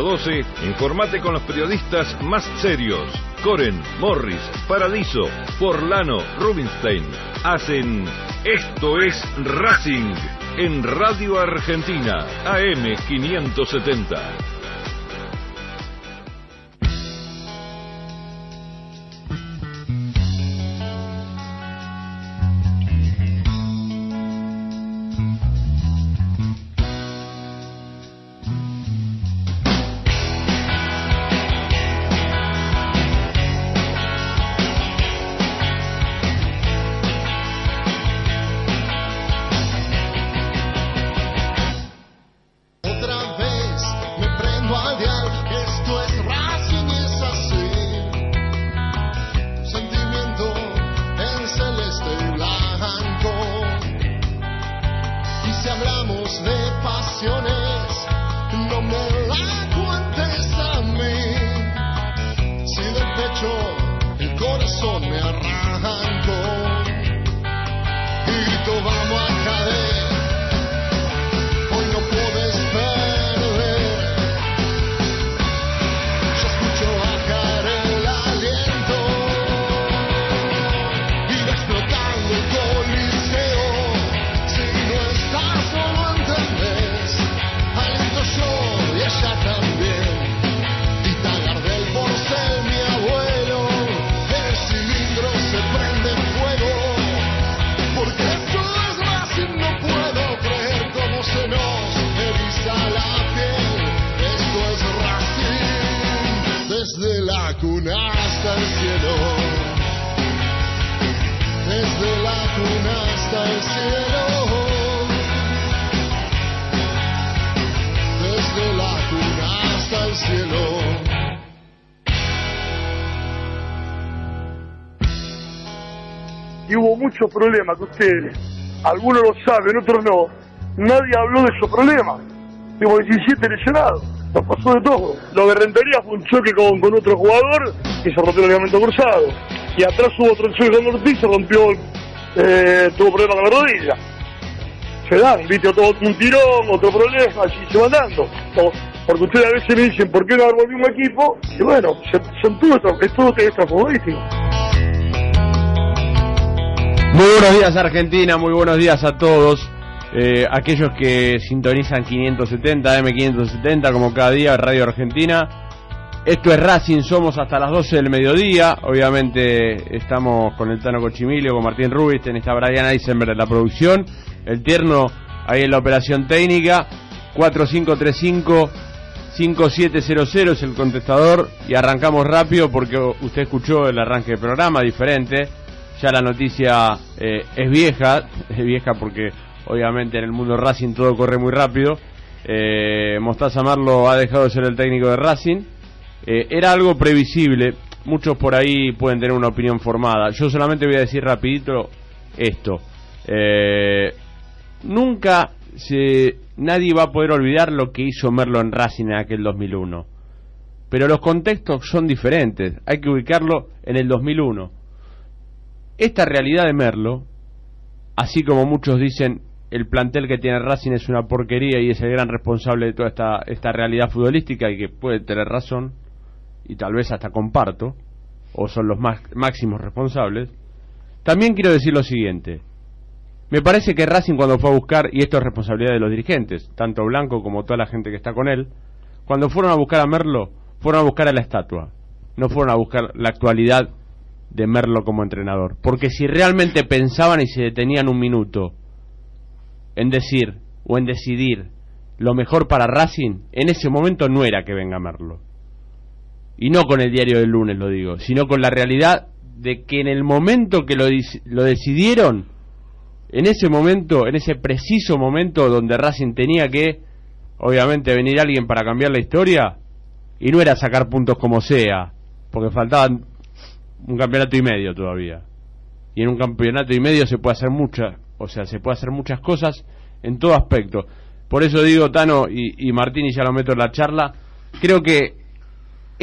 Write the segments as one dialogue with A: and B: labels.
A: 12, informate con los periodistas más serios. Coren, Morris, Paradiso, Forlano, Rubinstein. Hacen Esto es Racing en Radio Argentina, AM 570.
B: muchos problemas que ustedes, algunos lo saben, otros no, nadie habló de esos problemas. Tengo 17 lesionados, nos pasó de todo. Lo de Rentería fue un choque con, con otro jugador que se rompió el ligamento cruzado. Y atrás hubo otro choque con Ortiz, se rompió, eh, tuvo problemas con la rodilla. Se dan, viste, todo un tirón, otro problema, así se van dando. Porque ustedes a veces me dicen, ¿por qué no armó un equipo? Y bueno, son todo, es todo extrafutbolístico.
C: Muy buenos días Argentina, muy buenos días a todos. Eh, aquellos que sintonizan 570, M570 como cada día, Radio Argentina. Esto es Racing, somos hasta las 12 del mediodía. Obviamente estamos con el Tano Cochimilio, con Martín Rubisten, está Brian Eisenberg en la producción. El Tierno ahí en la operación técnica. 4535 5700 es el contestador y arrancamos rápido porque usted escuchó el arranque del programa diferente ya la noticia eh, es vieja, es vieja porque obviamente en el mundo Racing todo corre muy rápido. Eh, Mostaza Marlo ha dejado de ser el técnico de Racing. Eh, era algo previsible, muchos por ahí pueden tener una opinión formada. Yo solamente voy a decir rapidito esto. nunca se, nadie va a poder olvidar lo que hizo Merlo en Racing en aquel 2001. Pero los contextos son diferentes, hay que ubicarlo en el 2001 esta realidad de Merlo, así como muchos dicen el plantel que tiene Racing es una porquería y es el gran responsable de toda esta, esta realidad futbolística y que puede tener razón, y tal vez hasta comparto, o son los máximos responsables, también quiero decir lo siguiente. Me parece que Racing cuando fue a buscar, y esto es responsabilidad de los dirigentes, tanto Blanco como toda la gente que está con él, cuando fueron a buscar a Merlo, fueron a buscar a la estatua, no fueron a buscar la actualidad de Merlo como entrenador. Porque si realmente pensaban y se detenían un minuto en decir o en decidir lo mejor para Racing, en ese momento no era que venga Merlo. Y no con el diario del lunes lo digo, sino con la realidad de que en el momento que lo, lo decidieron, en ese momento, en ese preciso momento donde Racing tenía que, obviamente, venir alguien para cambiar la historia, y no era sacar puntos como sea, porque faltaban un campeonato y medio todavía. Y en un campeonato y medio se puede hacer muchas, o sea, se puede hacer muchas cosas en todo aspecto. Por eso digo, Tano y, y Martín, y ya lo meto en la charla, creo que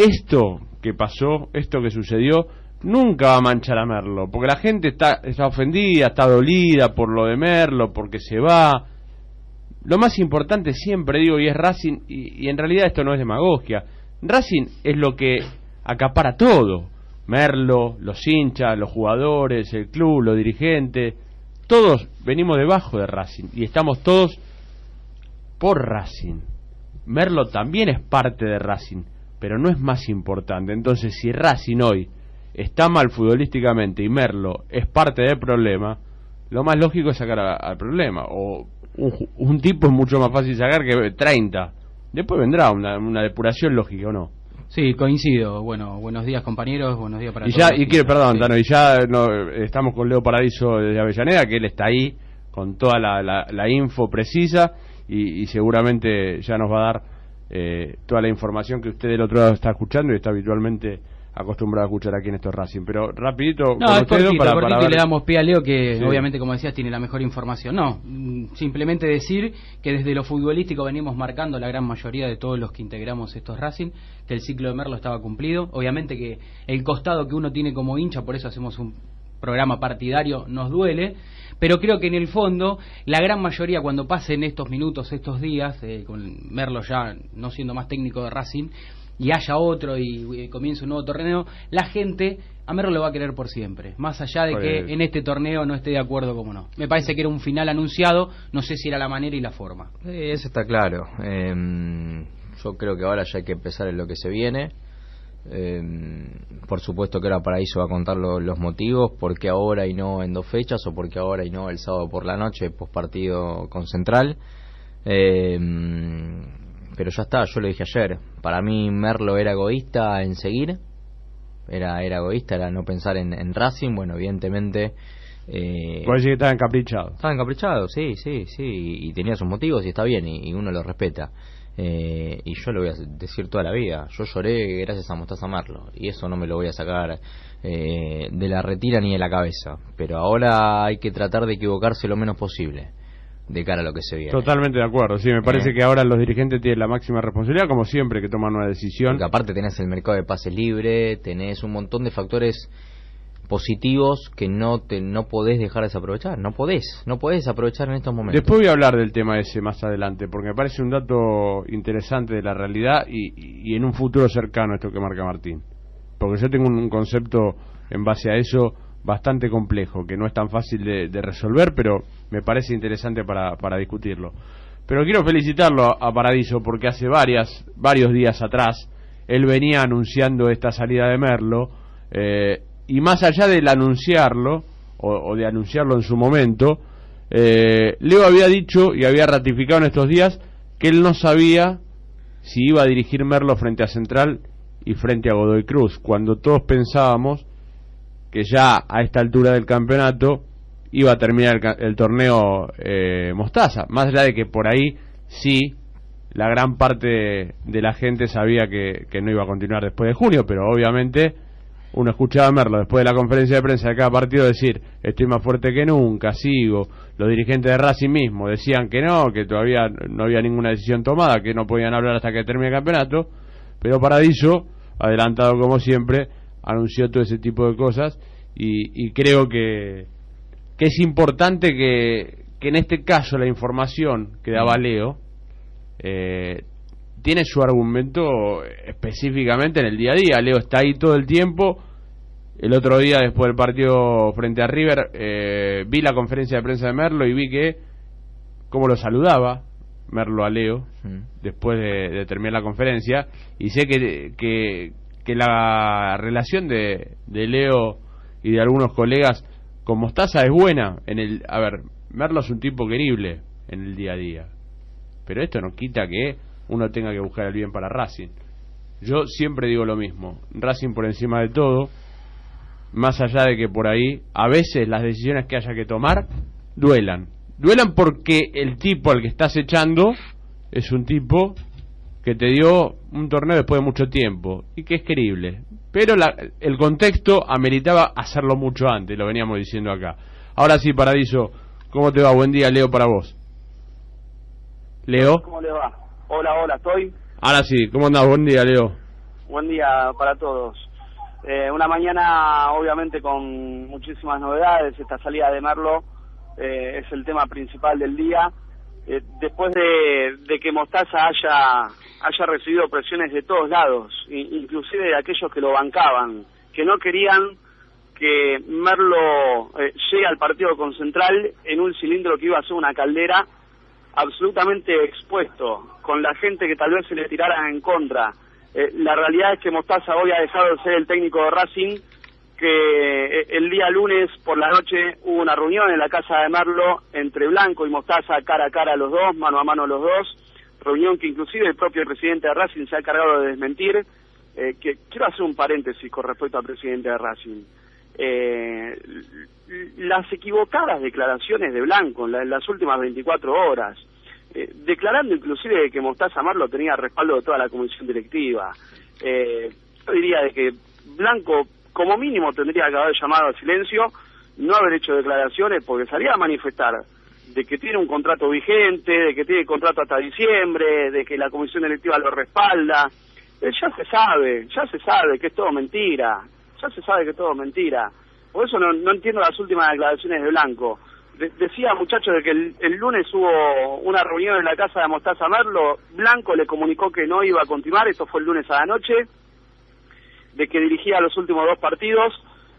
C: esto que pasó, esto que sucedió, nunca va a manchar a Merlo, porque la gente está, está ofendida, está dolida por lo de Merlo, porque se va. lo más importante siempre digo y es Racing y, y en realidad esto no es demagogia. Racing es lo que acapara todo. Merlo, los hinchas, los jugadores, el club, los dirigentes, todos venimos debajo de Racing y estamos todos por Racing. Merlo también es parte de Racing, pero no es más importante. Entonces, si Racing hoy está mal futbolísticamente y Merlo es parte del problema, lo más lógico es sacar al problema. O un, tipo es mucho más fácil sacar que 30. Después vendrá una, una depuración lógica o no.
D: Sí, coincido. Bueno, buenos días compañeros, buenos días para
C: y
D: todos.
C: Ya, y quiero, perdón, y ya no, estamos con Leo Paradiso de Avellaneda, que él está ahí con toda la, la, info precisa y, seguramente ya nos va a dar eh, toda la información que usted del otro lado está escuchando y está habitualmente acostumbrado a escuchar aquí en estos Racing. Pero rapidito,
D: no, es cortito, para, y le damos pie a Leo que obviamente, como decías, tiene la mejor información. No, mm, simplemente decir que desde lo futbolístico venimos marcando la gran mayoría de todos los que integramos estos Racing, que el ciclo de Merlo estaba cumplido. Obviamente que el costado que uno tiene como hincha, por eso hacemos un programa partidario, nos duele. Pero creo que en el fondo, la gran mayoría, cuando pasen estos minutos, estos días, eh, con Merlo ya no siendo más técnico de Racing, y haya otro y, comience un nuevo torneo, la gente a Merlo lo va a querer por siempre, más allá de que en este torneo no esté de acuerdo como no. Me parece que era un final anunciado, no sé si era la manera y la forma.
E: eso está claro. Em, yo creo que ahora ya hay que empezar en lo que se viene. Em, por supuesto que ahora Paraíso va a contar los motivos, porque ahora y no en dos fechas, o porque ahora y no el sábado por la noche, post partido con Central. Eh, pero ya está, yo lo dije ayer. Para mí Merlo era egoísta en seguir, era, era egoísta, era no pensar en, Racing. Bueno, evidentemente.
C: Eh, Puede decir que estaba encaprichado.
E: Estaba encaprichado, sí, sí, sí, y, tenía sus motivos y está bien, y, uno lo respeta. Eh, y yo lo voy a decir toda la vida. Yo lloré gracias a Mostaza Merlo, y eso no me lo voy a sacar eh, de la retira ni de la cabeza. Pero ahora hay que tratar de equivocarse lo menos posible de cara a lo que se viene.
C: Totalmente de acuerdo, sí, me parece eh. que ahora los dirigentes tienen la máxima responsabilidad, como siempre, que toman una decisión.
E: Porque aparte tenés el mercado de pase libre, tenés un montón de factores positivos que no te no podés dejar desaprovechar, no podés, no podés aprovechar en estos momentos.
C: Después voy a hablar del tema ese más adelante, porque me parece un dato interesante de la realidad y, y en un futuro cercano esto que marca Martín. Porque yo tengo un concepto en base a eso bastante complejo, que no es tan fácil de, resolver, pero me parece interesante para, para discutirlo. Pero quiero felicitarlo a, Paradiso porque hace varias, varios días atrás él venía anunciando esta salida de Merlo eh, y más allá del anunciarlo o, de anunciarlo en su momento, eh, Leo había dicho y había ratificado en estos días que él no sabía si iba a dirigir Merlo frente a Central y frente a Godoy Cruz, cuando todos pensábamos que ya a esta altura del campeonato iba a terminar el, torneo eh, Mostaza, más allá de que por ahí sí la gran parte de la gente sabía que, no iba a continuar después de junio, pero obviamente uno escuchaba a Merlo después de la conferencia de prensa de cada partido decir estoy más fuerte que nunca, sigo, los dirigentes de Racing mismo decían que no, que todavía no había ninguna decisión tomada, que no podían hablar hasta que termine el campeonato, pero Paradiso, adelantado como siempre, anunció todo ese tipo de cosas y, creo que, que es importante que, que, en este caso la información que daba. Leo eh, tiene su argumento específicamente en el día a día. Leo está ahí todo el tiempo. El otro día, después del partido frente a River, eh, vi la conferencia de prensa de Merlo y vi que, como lo saludaba Merlo a Leo, mm. después de, terminar la conferencia, y sé que, que, que la relación de, de Leo y de algunos colegas con Mostaza es buena. En el, a ver, Merlo es un tipo querible en el día a día. Pero esto no quita que uno tenga que buscar el bien para Racing. Yo siempre digo lo mismo. Racing por encima de todo. Más allá de que por ahí a veces las decisiones que haya que tomar duelan. Duelan porque el tipo al que estás echando es un tipo que te dio un torneo después de mucho tiempo y que es querible. Pero el contexto ameritaba hacerlo mucho antes, lo veníamos diciendo acá. Ahora sí, Paradiso, ¿cómo te va? Buen día, Leo, para vos. Leo.
F: ¿Cómo le va? Hola, hola, ¿estoy?
C: Ahora sí, ¿cómo andás? Buen día, Leo.
F: Buen día para todos. Eh, una mañana, obviamente, con muchísimas novedades. Esta salida de Merlo eh, es el tema principal del día. eh, después de, de, que Mostaza haya, haya recibido presiones de todos lados, inclusive de aquellos que lo bancaban, que no querían que Merlo eh, llegue al partido con Central en un cilindro que iba a ser una caldera absolutamente expuesto, con la gente que tal vez se le tirara en contra. Eh, la realidad es que Mostaza hoy ha dejado de ser el técnico de Racing que eh, el día lunes por la noche hubo una reunión en la casa de Merlo entre Blanco y Mostaza cara a cara los dos, mano a mano los dos, reunión que inclusive el propio presidente de Racing se ha encargado de desmentir, eh, que quiero hacer un paréntesis con respecto al presidente de Racing. Eh, las equivocadas declaraciones de Blanco en, las últimas 24 horas, declarando inclusive que Mostaza Merlo tenía respaldo de toda la comisión directiva. yo diría de que Blanco como mínimo tendría que haber llamado a silencio, no haber hecho declaraciones, porque salía a manifestar de que tiene un contrato vigente, de que tiene contrato hasta diciembre, de que la comisión electiva lo respalda. Eh, ya se sabe, ya se sabe que es todo mentira, ya se sabe que es todo mentira. Por eso no, no entiendo las últimas declaraciones de Blanco. decía, muchachos, de que el, el, lunes hubo una reunión en la casa de Mostaza Merlo, Blanco le comunicó que no iba a continuar, esto fue el lunes a la noche, de que dirigía los últimos dos partidos.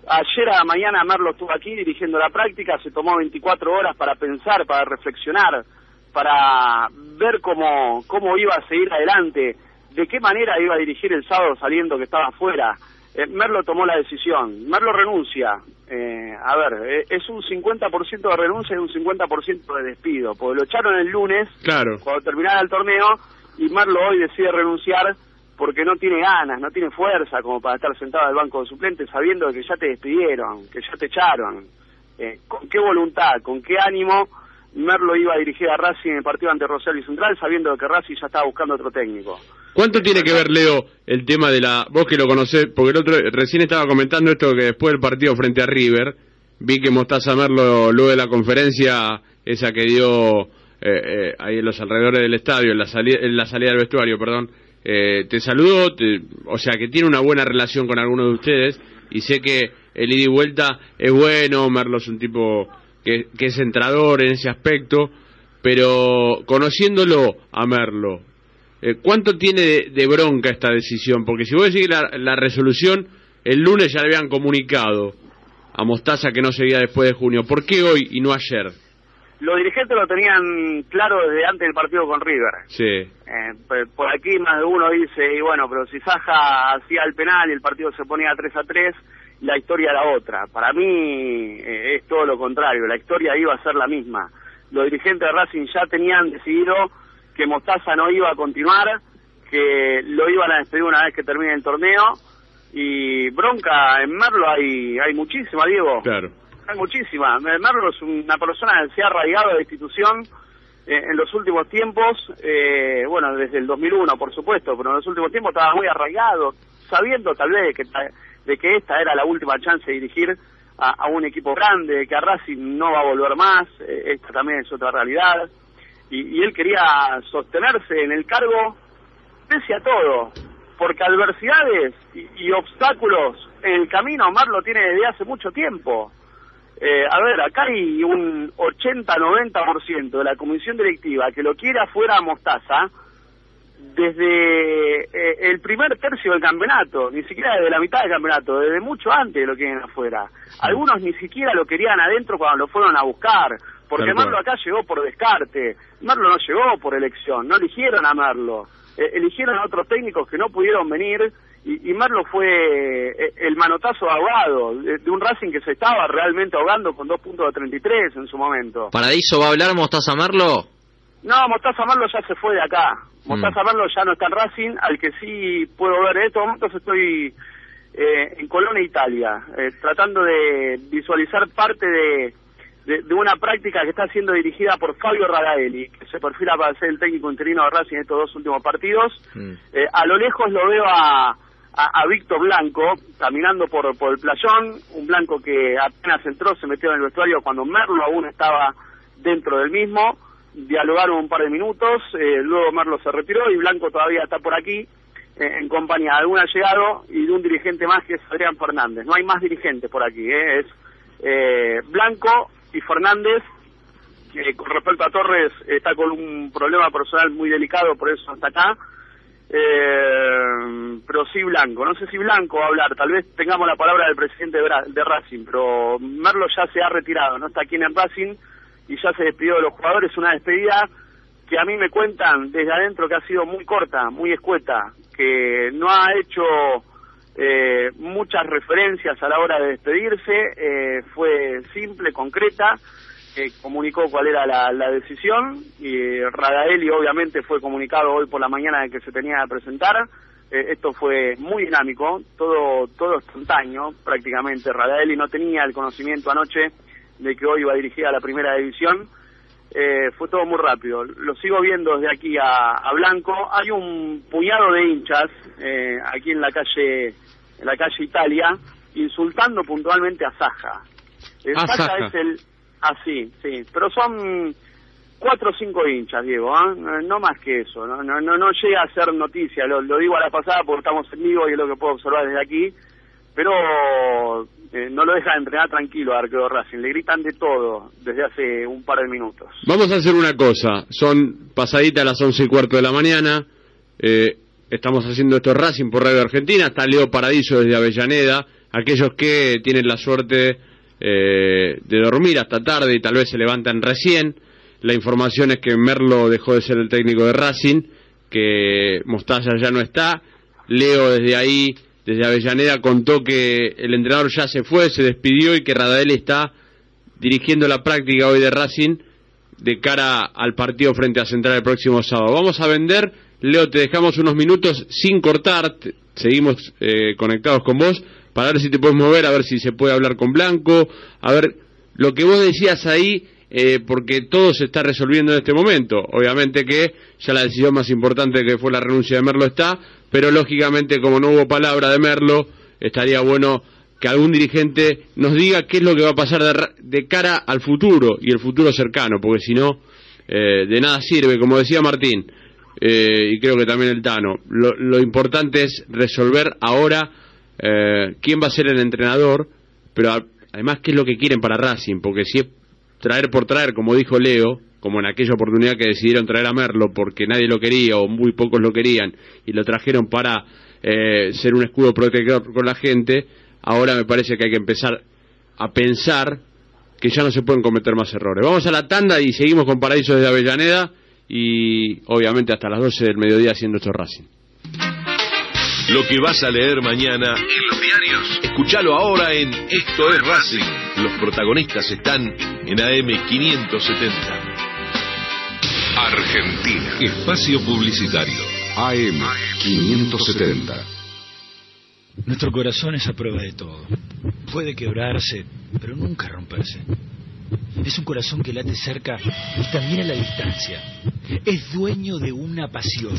F: Ayer a la mañana Merlo estuvo aquí dirigiendo la práctica, se tomó 24 horas para pensar, para reflexionar, para ver cómo, cómo iba a seguir adelante, de qué manera iba a dirigir el sábado saliendo que estaba afuera. Eh, Merlo tomó la decisión, Merlo renuncia. Eh, a ver, eh, es un 50% de renuncia y un 50% de despido, porque lo echaron el lunes,
C: claro.
F: cuando terminara el torneo, y Merlo hoy decide renunciar porque no tiene ganas, no tiene fuerza como para estar sentado al banco de suplentes sabiendo que ya te despidieron, que ya te echaron. Eh, ¿Con qué voluntad, con qué ánimo Merlo iba a dirigir a Racing en el partido ante Rosario Central sabiendo que Racing ya estaba buscando otro técnico?
C: ¿Cuánto tiene que ver, Leo, el tema de la... Vos que lo conocés, porque el otro recién estaba comentando esto que después del partido frente a River, vi que Mostaza Merlo luego de la conferencia esa que dio eh, eh, ahí en los alrededores del estadio, en la, salida, en la salida del vestuario, perdón, eh, te saludo, o sea que tiene una buena relación con algunos de ustedes y sé que el ida y vuelta es bueno, Merlo es un tipo que, es entrador en ese aspecto, pero conociéndolo a Merlo, eh, ¿cuánto tiene de, bronca esta decisión? Porque si vos decís la, la resolución, el lunes ya le habían comunicado a Mostaza que no seguía después de junio, ¿por qué hoy y no ayer?
F: los dirigentes lo tenían claro desde antes del partido con River.
C: Sí.
F: Eh, por aquí más de uno dice, y bueno, pero si Saja hacía el penal y el partido se ponía 3 a 3, la historia era otra. Para mí eh, es todo lo contrario, la historia iba a ser la misma. Los dirigentes de Racing ya tenían decidido que Mostaza no iba a continuar, que lo iban a despedir una vez que termine el torneo, y bronca en Merlo hay, hay muchísima, Diego.
C: Claro
F: hay muchísima. Merlo es una persona que se ha arraigado la institución eh, en los últimos tiempos, eh, bueno, desde el 2001, por supuesto, pero en los últimos tiempos estaba muy arraigado, sabiendo tal vez que, de que esta era la última chance de dirigir a, un equipo grande, que a Racing no va a volver más, eh, esta también es otra realidad, y, él quería sostenerse en el cargo pese a todo, porque adversidades y, y obstáculos en el camino Marlo tiene desde hace mucho tiempo. Eh, a ver, acá hay un 80-90% de la comisión directiva que lo quiere afuera a Mostaza desde eh, el primer tercio del campeonato, ni siquiera desde la mitad del campeonato, desde mucho antes lo quieren afuera. Algunos ni siquiera lo querían adentro cuando lo fueron a buscar, porque Marlo acá llegó por descarte, Marlo no llegó por elección, no eligieron a Marlo, eh, eligieron a otros técnicos que no pudieron venir y, y Merlo fue eh, el manotazo ahogado de, un Racing que se estaba realmente ahogando con dos puntos de 33 en su momento.
E: ¿Paradiso va a hablar Mostaza Merlo?
F: No, Mostaza Merlo ya se fue de acá. Mostaza mm. Merlo ya no está en Racing, al que sí puedo ver en estos momentos estoy eh, en Colonia, Italia, eh, tratando de visualizar parte de, de, una práctica que está siendo dirigida por Fabio Radaeli, que se perfila para ser el técnico interino de Racing en estos dos últimos partidos. Mm. a lo lejos lo veo a a, Víctor Blanco caminando por, por el playón, un Blanco que apenas entró, se metió en el vestuario cuando Merlo aún estaba dentro del mismo, dialogaron un par de minutos, eh, luego Merlo se retiró y Blanco todavía está por aquí eh, en compañía de algún allegado y de un dirigente más que es Adrián Fernández. No hay más dirigentes por aquí, eh, es Blanco y Fernández que con respecto a Torres está con un problema personal muy delicado, por eso está acá. Eh, pero sí Blanco, no sé si Blanco va a hablar, tal vez tengamos la palabra del presidente de, Racing, pero Merlo ya se ha retirado, no está aquí en Racing y ya se despidió de los jugadores, una despedida que a mí me cuentan desde adentro que ha sido muy corta, muy escueta, que no ha hecho eh, muchas referencias a la hora de despedirse, eh, fue simple, concreta, eh, comunicó cuál era la, decisión y Radaeli obviamente fue comunicado hoy por la mañana de que se tenía que presentar. Eh, esto fue muy dinámico, todo todo espontáneo prácticamente. Radaeli no tenía el conocimiento anoche de que hoy iba a dirigir a la primera división eh, fue todo muy rápido. Lo sigo viendo desde aquí a, Blanco. Hay un puñado de hinchas eh, aquí en la calle en la calle Italia insultando puntualmente a Saja. El Saja es el así, sí, pero son cuatro o cinco hinchas, Diego, ¿ah? no más que eso, no no no, llega a ser noticia, lo, lo digo a la pasada porque estamos en vivo y es lo que puedo observar desde aquí, pero eh, no lo deja de entrenar tranquilo a Arqueo Racing, le gritan de todo desde hace un par de minutos.
C: Vamos a hacer una cosa, son pasaditas las once y cuarto de la mañana, eh, estamos haciendo esto Racing por Radio Argentina, está Leo Paradiso desde Avellaneda, aquellos que tienen la suerte eh, de dormir hasta tarde y tal vez se levantan recién, la información es que Merlo dejó de ser el técnico de Racing, que Mostaza ya no está, Leo desde ahí desde Avellaneda contó que el entrenador ya se fue, se despidió y que Radael está dirigiendo la práctica hoy de Racing de cara al partido frente a Central el próximo sábado. Vamos a vender, Leo, te dejamos unos minutos sin cortar, seguimos eh, conectados con vos para ver si te puedes mover, a ver si se puede hablar con Blanco, a ver lo que vos decías ahí, eh, porque todo se está resolviendo en este momento. Obviamente que ya la decisión más importante que fue la renuncia de Merlo está, pero lógicamente como no hubo palabra de Merlo, estaría bueno que algún dirigente nos diga qué es lo que va a pasar de, cara al futuro y el futuro cercano, porque si no, eh, de nada sirve, como decía Martín, eh, y creo que también el Tano, lo, importante es resolver ahora eh, quién va a ser el entrenador, pero además qué es lo que quieren para Racing, porque si es traer por traer, como dijo Leo, como en aquella oportunidad que decidieron traer a Merlo porque nadie lo quería o muy pocos lo querían y lo trajeron para eh, ser un escudo protector con la gente, ahora me parece que hay que empezar a pensar que ya no se pueden cometer más errores. Vamos a la tanda y seguimos con Paraíso desde Avellaneda y obviamente hasta las 12 del mediodía haciendo nuestro Racing.
G: Lo que vas a leer mañana en los diarios, escúchalo ahora en Esto es Racing. Los protagonistas están en AM570. Argentina. Espacio Publicitario. AM570.
H: Nuestro corazón es a prueba de todo. Puede quebrarse, pero nunca romperse. Es un corazón que late cerca y también a la distancia. Es dueño de una pasión.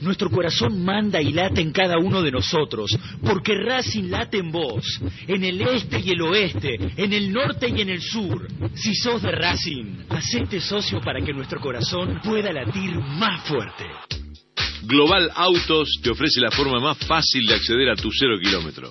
H: Nuestro corazón manda y late en cada uno de nosotros, porque Racing late en vos, en el este y el oeste, en el norte y en el sur. Si sos de Racing, hacete socio para que nuestro corazón pueda latir más fuerte.
G: Global Autos te ofrece la forma más fácil de acceder a tu cero kilómetro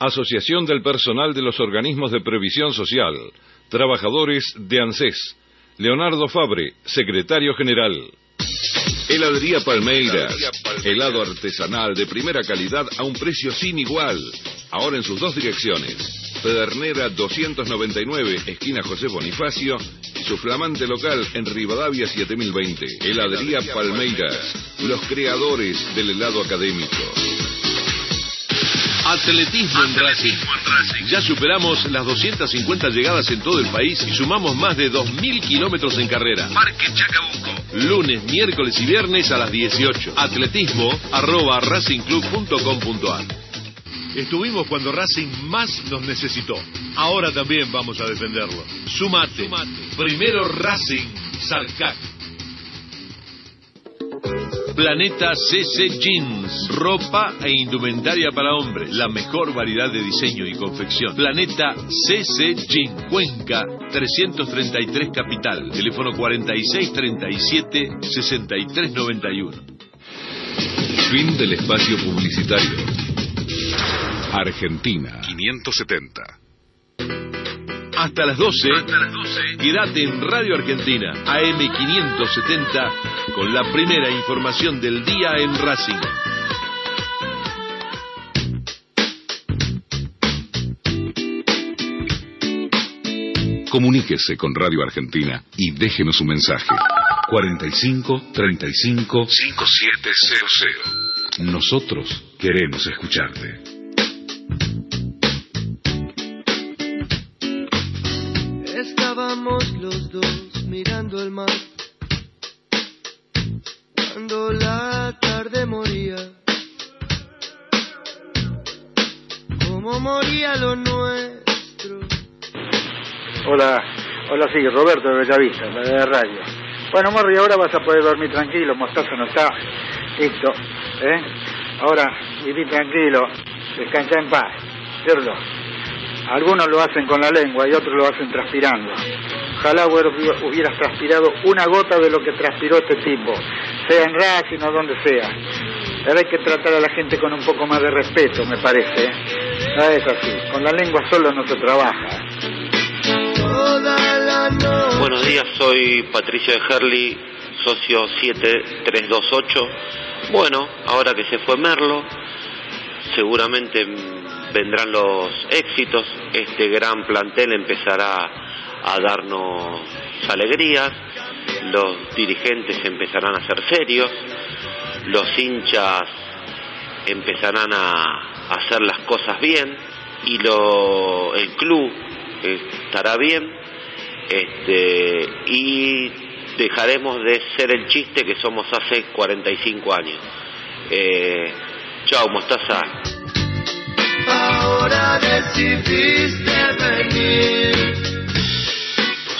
G: Asociación del Personal de los Organismos de Previsión Social, Trabajadores de ANSES, Leonardo Fabre, Secretario General. Heladería Palmeiras, helado artesanal de primera calidad a un precio sin igual. Ahora en sus dos direcciones. Pedernera 299, esquina José Bonifacio, y su flamante local en Rivadavia 7020. Heladería Palmeiras, los creadores del helado académico. Atletismo, en, Racing. Ya superamos las 250 llegadas en todo el país y sumamos más de 2.000 kilómetros en carrera. Parque Chacabuco. Lunes, miércoles y viernes a las 18. Atletismo arroba racingclub.com.ar Estuvimos cuando Racing más nos necesitó. Ahora también vamos a defenderlo. Sumate. Primero Racing. Sarcac. Planeta CC Jeans, ropa e indumentaria para hombres, la mejor variedad de diseño y confección. Planeta CC Jeans, Cuenca 333 Capital, teléfono 4637 6391. Fin del espacio publicitario. Argentina 570 hasta las 12. Quédate en Radio Argentina, AM570, con la primera información del día en Racing. Comuníquese con Radio Argentina y déjenos un mensaje. 45 35 5700. Nosotros queremos escucharte.
I: Los dos mirando el mar. Cuando la tarde moría, como moría lo nuestro.
J: Hola, hola, sí, Roberto de Bellavista, la de radio. Bueno, Morri, ahora vas a poder dormir tranquilo, Mostaza no está. Listo, ¿eh? Ahora, viví tranquilo, descansa en paz, ¿cierto? Algunos lo hacen con la lengua y otros lo hacen transpirando. Ojalá hubieras transpirado una gota de lo que transpiró este tipo, sea en Racing o donde sea. Ahora hay que tratar a la gente con un poco más de respeto, me parece. ¿eh? Es así, con la lengua solo no se trabaja.
K: Buenos días, soy Patricio de Herli, socio 7328. Bueno, ahora que se fue Merlo, seguramente vendrán los éxitos, este gran plantel empezará a darnos alegrías, los dirigentes empezarán a ser serios, los hinchas empezarán a hacer las cosas bien y lo, el club estará bien este, y dejaremos de ser el chiste que somos hace 45 años. Eh, chao, Mostaza. Ahora.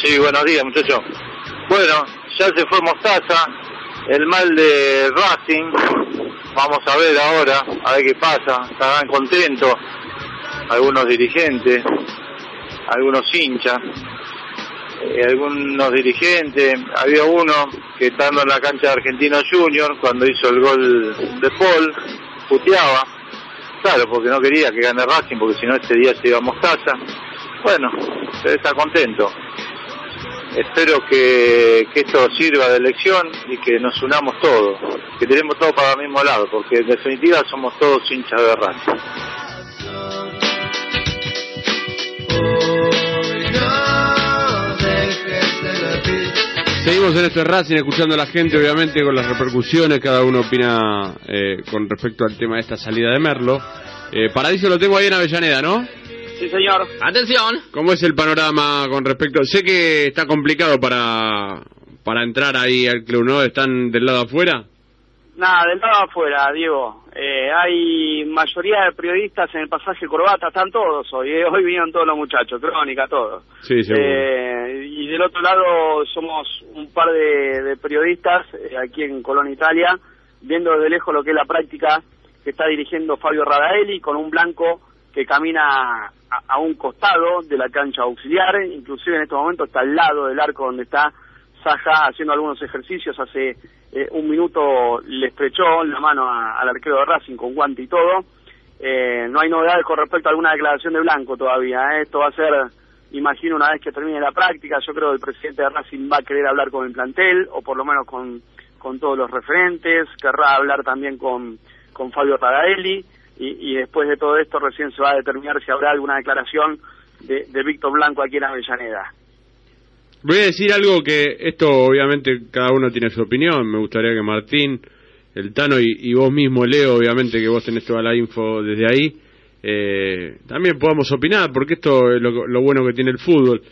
L: Sí, buenos días, muchachos. Bueno, ya se fue Mostaza, el mal de Racing. Vamos a ver ahora, a ver qué pasa. Estarán contentos algunos dirigentes, algunos hinchas, eh, algunos dirigentes. Había uno que estando en la cancha de Argentino Junior, cuando hizo el gol de Paul, puteaba Claro, porque no quería que gane Racing, porque si no ese día se iba a Mostaza. Bueno, se está contento. Espero que, esto sirva de lección y que nos unamos todos, que tenemos todo para el mismo lado, porque en definitiva somos todos hinchas de Racing.
C: Seguimos en este Racing escuchando a la gente, obviamente con las repercusiones, cada uno opina eh, con respecto al tema de esta salida de Merlo. Eh, Paradiso lo tengo ahí en Avellaneda, ¿no?
F: Sí, señor.
C: Atención. ¿Cómo es el panorama con respecto? Sé que está complicado para, para entrar ahí al club, ¿no? ¿Están del lado afuera?
F: Nada, del lado afuera, Diego. Eh, hay mayoría de periodistas en el pasaje Corbata, están todos hoy. Eh. Hoy vinieron todos los muchachos, Crónica, todos.
C: Sí, seguro.
F: Eh, y del otro lado somos un par de, periodistas aquí en Colón, Italia, viendo desde lejos lo que es la práctica que está dirigiendo Fabio Radaeli con un blanco que camina a, un costado de la cancha auxiliar, inclusive en este momento está al lado del arco donde está Saja haciendo algunos ejercicios hace eh, un minuto le estrechó la mano al arquero de Racing con guante y todo. Eh, no hay novedades con respecto a alguna declaración de Blanco todavía. ¿eh? Esto va a ser, imagino, una vez que termine la práctica. Yo creo que el presidente de Racing va a querer hablar con el plantel, o por lo menos con, con todos los referentes. Querrá hablar también con, con Fabio Radaelli. Y, después de todo esto recién se va a determinar si habrá alguna declaración de, de Víctor Blanco aquí en Avellaneda.
C: Voy a decir algo que esto obviamente cada uno tiene su opinión. Me gustaría que Martín, el Tano y, vos mismo, Leo, obviamente que vos tenés toda la info desde ahí, eh, también podamos opinar, porque esto es lo, bueno que tiene el fútbol.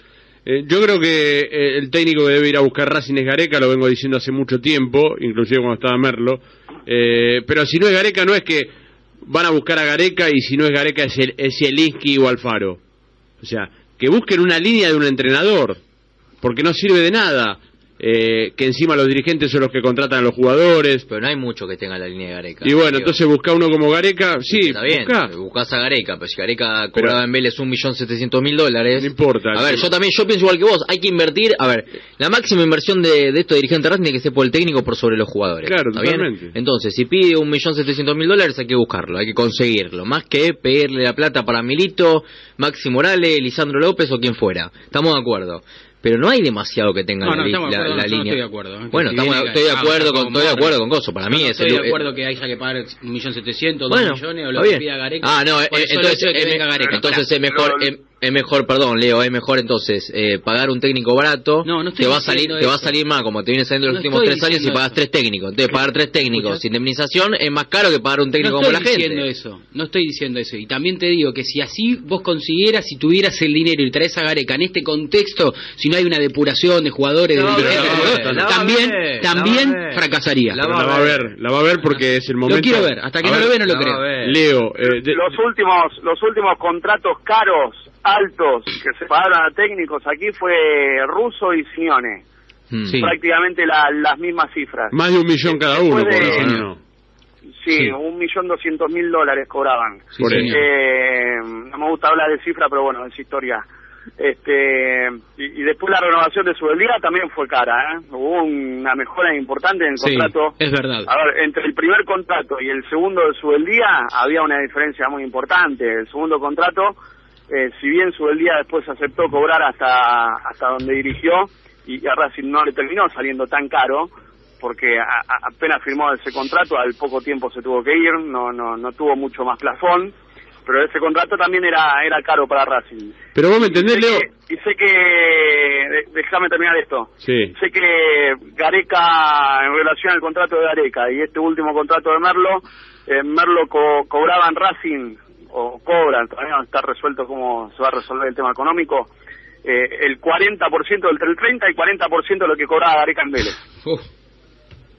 C: Eh, yo creo que eh, el técnico que debe ir a buscar Racing es Gareca, lo vengo diciendo hace mucho tiempo, inclusive cuando estaba Merlo. pero si no es Gareca, no es que van a buscar a Gareca y si no es Gareca es, el, es o Alfaro. O sea, que busquen una línea de un entrenador porque no sirve de nada eh, que encima los dirigentes son los que contratan a los jugadores.
E: Pero no hay mucho que tenga la línea de Gareca.
C: Y bueno, entonces busca uno como Gareca, sí,
E: Está bien,
C: buscá.
E: buscás a Gareca, pero si Gareca cobraba en Vélez un millón setecientos mil dólares...
C: No importa.
E: A ver,
C: Sí.
E: yo también, yo pienso igual que vos, hay que invertir, a ver, la máxima inversión de, de estos dirigentes tiene que ser por el técnico por sobre los jugadores.
C: Claro,
E: ¿está bien?
C: totalmente.
E: Entonces, si pide un millón setecientos mil dólares hay que buscarlo, hay que conseguirlo, más que pedirle la plata para Milito, Maxi Morales, Lisandro López o quien fuera. Estamos de acuerdo. Pero no hay demasiado que tenga
D: No,
E: la,
D: no,
E: li-
D: estamos de
E: la-
D: acuerdo,
E: la
D: no, yo no
E: línea.
D: estoy de acuerdo, ¿eh?
E: Bueno, estamos, estoy de acuerdo
D: está
E: con, estoy de acuerdo con Coso. Para
D: No,
E: mí
D: no
E: es
D: estoy
E: el,
D: de acuerdo que haya que pagar un millón setecientos, dos
E: Bueno,
D: millones o lo que pida Gareca.
E: Ah, no, eh, entonces, es mejor, es, mejor, perdón, Leo, es mejor entonces eh, pagar un técnico barato.
D: No, no estoy
E: te va a salir, te va a salir más, como te viene saliendo en los
D: No
E: últimos
D: estoy
E: tres años y
D: diciendo
E: pagas tres técnicos. Entonces pagar tres técnicos sin indemnización es más caro que pagar un técnico
D: no
E: como
D: estoy
E: la gente.
D: diciendo eso, no estoy diciendo eso. Y también te digo que si así vos consiguieras, si tuvieras el dinero y traes a Gareca en este contexto, si no hay una depuración de jugadores, de también, también fracasaría.
C: La va a ver, la va a ver porque es el momento.
D: Lo quiero ver, hasta que
C: A
D: no
C: ver,
D: lo vea no lo creo.
C: Leo, eh, de-
F: los últimos los últimos contratos caros altos que se pagaron a técnicos aquí fue Russo y Simeone
E: Hmm.
D: Sí.
F: prácticamente la- las mismas cifras
C: más de un millón cada uno,
F: de-
C: cobraban, ¿no? no?
F: sí,
D: Sí.
F: un millón doscientos mil dólares cobraban
D: Sí,
C: Por.
F: Eh, no me gusta hablar de cifra pero bueno es historia este y, y después la renovación de su día también fue cara ¿eh? hubo una mejora importante en el
D: Sí,
F: contrato
D: es verdad.
F: A ver, entre el primer contrato y el segundo de Subeldía había una diferencia muy importante. El segundo contrato, eh, si bien Subeldía después aceptó cobrar hasta hasta donde dirigió y a Racing no le terminó saliendo tan caro porque a- a- apenas firmó ese contrato, al poco tiempo se tuvo que ir, no no no tuvo mucho más plafón, pero ese contrato también era era caro para Racing.
C: Pero vos me entendés,
F: Y sé
C: Leo.
F: que- y sé que de- déjame terminar esto
C: Sí.
F: sé que Gareca, en relación al contrato de Gareca y este último contrato de Merlo, eh, Merlo co- cobraba en Racing, o cobran, todavía no está resuelto cómo se va a resolver el tema económico, eh, el 40%, entre el 30 y 40% de lo que cobraba Gareca en Vélez.
D: Uf,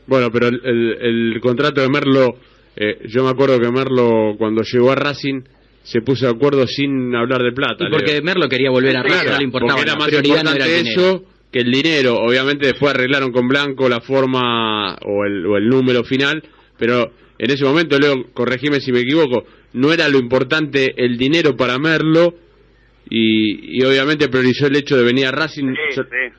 C: Bueno, pero el, el- el contrato de Merlo, eh, yo me acuerdo que Merlo cuando llegó a Racing se puso de acuerdo sin hablar de plata.
D: y porque
C: Leo.
D: Merlo quería volver a Racing, no le importaba,
C: porque era más
D: no era
C: importante
D: el dinero.
C: eso que el dinero. Obviamente después arreglaron con Blanco la forma o el, o el número final, pero en ese momento, Leo, corregime si me equivoco, no era lo importante el dinero para Merlo y, y obviamente priorizó el hecho de venir a Racing.
F: Sí,
C: So-
F: sí.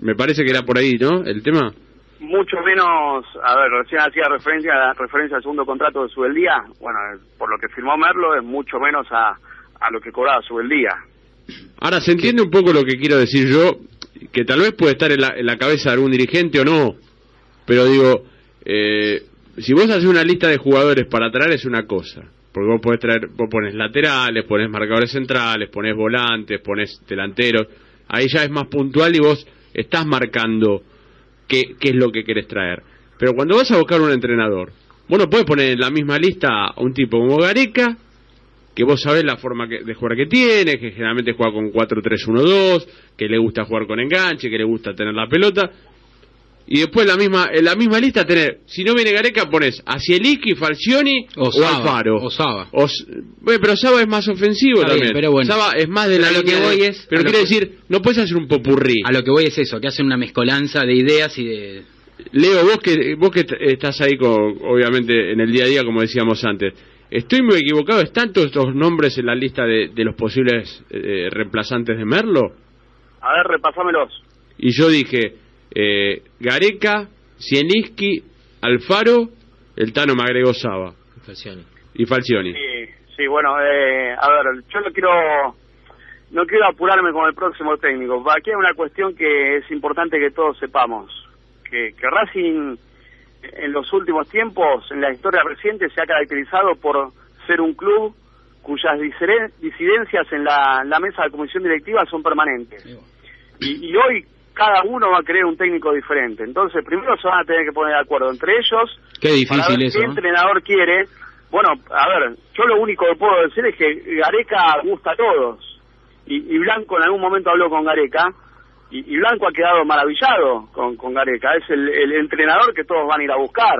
C: Me parece que era por ahí, ¿no? El tema.
F: Mucho menos, a ver, recién hacía referencia, referencia al segundo contrato de Subeldía, bueno, por lo que firmó Merlo es mucho menos a, a lo que cobraba Subeldía.
C: Ahora, se entiende un poco lo que quiero decir yo, que tal vez puede estar en la, en la cabeza de algún dirigente o no, pero digo, eh, si vos haces una lista de jugadores para traer es una cosa, porque vos podés traer, vos pones laterales, pones marcadores centrales, pones volantes, pones delanteros, ahí ya es más puntual y vos estás marcando qué, qué es lo que querés traer. Pero cuando vas a buscar un entrenador, vos no podés poner en la misma lista a un tipo como Gareca, que vos sabés la forma que- de jugar que tiene, que generalmente juega con 4-3-1-2, que le gusta jugar con enganche, que le gusta tener la pelota. Y después la misma, en la misma lista tener, si no viene Gareca, pones a Zielinski, Falcioni o,
D: O Saba,
C: Alfaro.
D: o Saba.
C: O S- bueno, pero Saba es más ofensivo
D: Está bien,
C: también.
D: pero bueno.
C: Saba es más de la
D: Pero lo que
C: de-
D: voy es-
C: Pero
D: que-
C: decir, no puedes hacer un popurrí.
D: A lo que voy es eso, que hacen una mezcolanza de ideas y de...
C: Leo, vos que vos que estás ahí con, obviamente en el día a día, como decíamos antes, ¿estoy muy equivocado? ¿Están todos estos nombres en la lista de, de los posibles eh, reemplazantes de Merlo?
F: A ver, repasámelos.
C: Y yo dije, eh, Gareca, Sieniski, Alfaro, el Tano me agregó Saba y Falcioni.
F: Sí, sí, bueno, eh, a ver, yo no quiero no quiero apurarme con el próximo técnico. Aquí hay una cuestión que es importante que todos sepamos, que, que Racing en los últimos tiempos, en la historia reciente, se ha caracterizado por ser un club cuyas disidencias en la, en la mesa de comisión directiva son permanentes. Y, y hoy cada uno va a querer un técnico diferente. Entonces, primero se van a tener que poner de acuerdo entre ellos
D: Qué
F: para
D: difícil
F: ver
D: eso,
F: qué
D: ¿no?
F: entrenador quiere. Bueno, a ver, yo lo único que puedo decir es que Gareca gusta a todos. Y, y Blanco en algún momento habló con Gareca. Y, y Blanco ha quedado maravillado con, con Gareca. Es el, el entrenador que todos van a ir a buscar.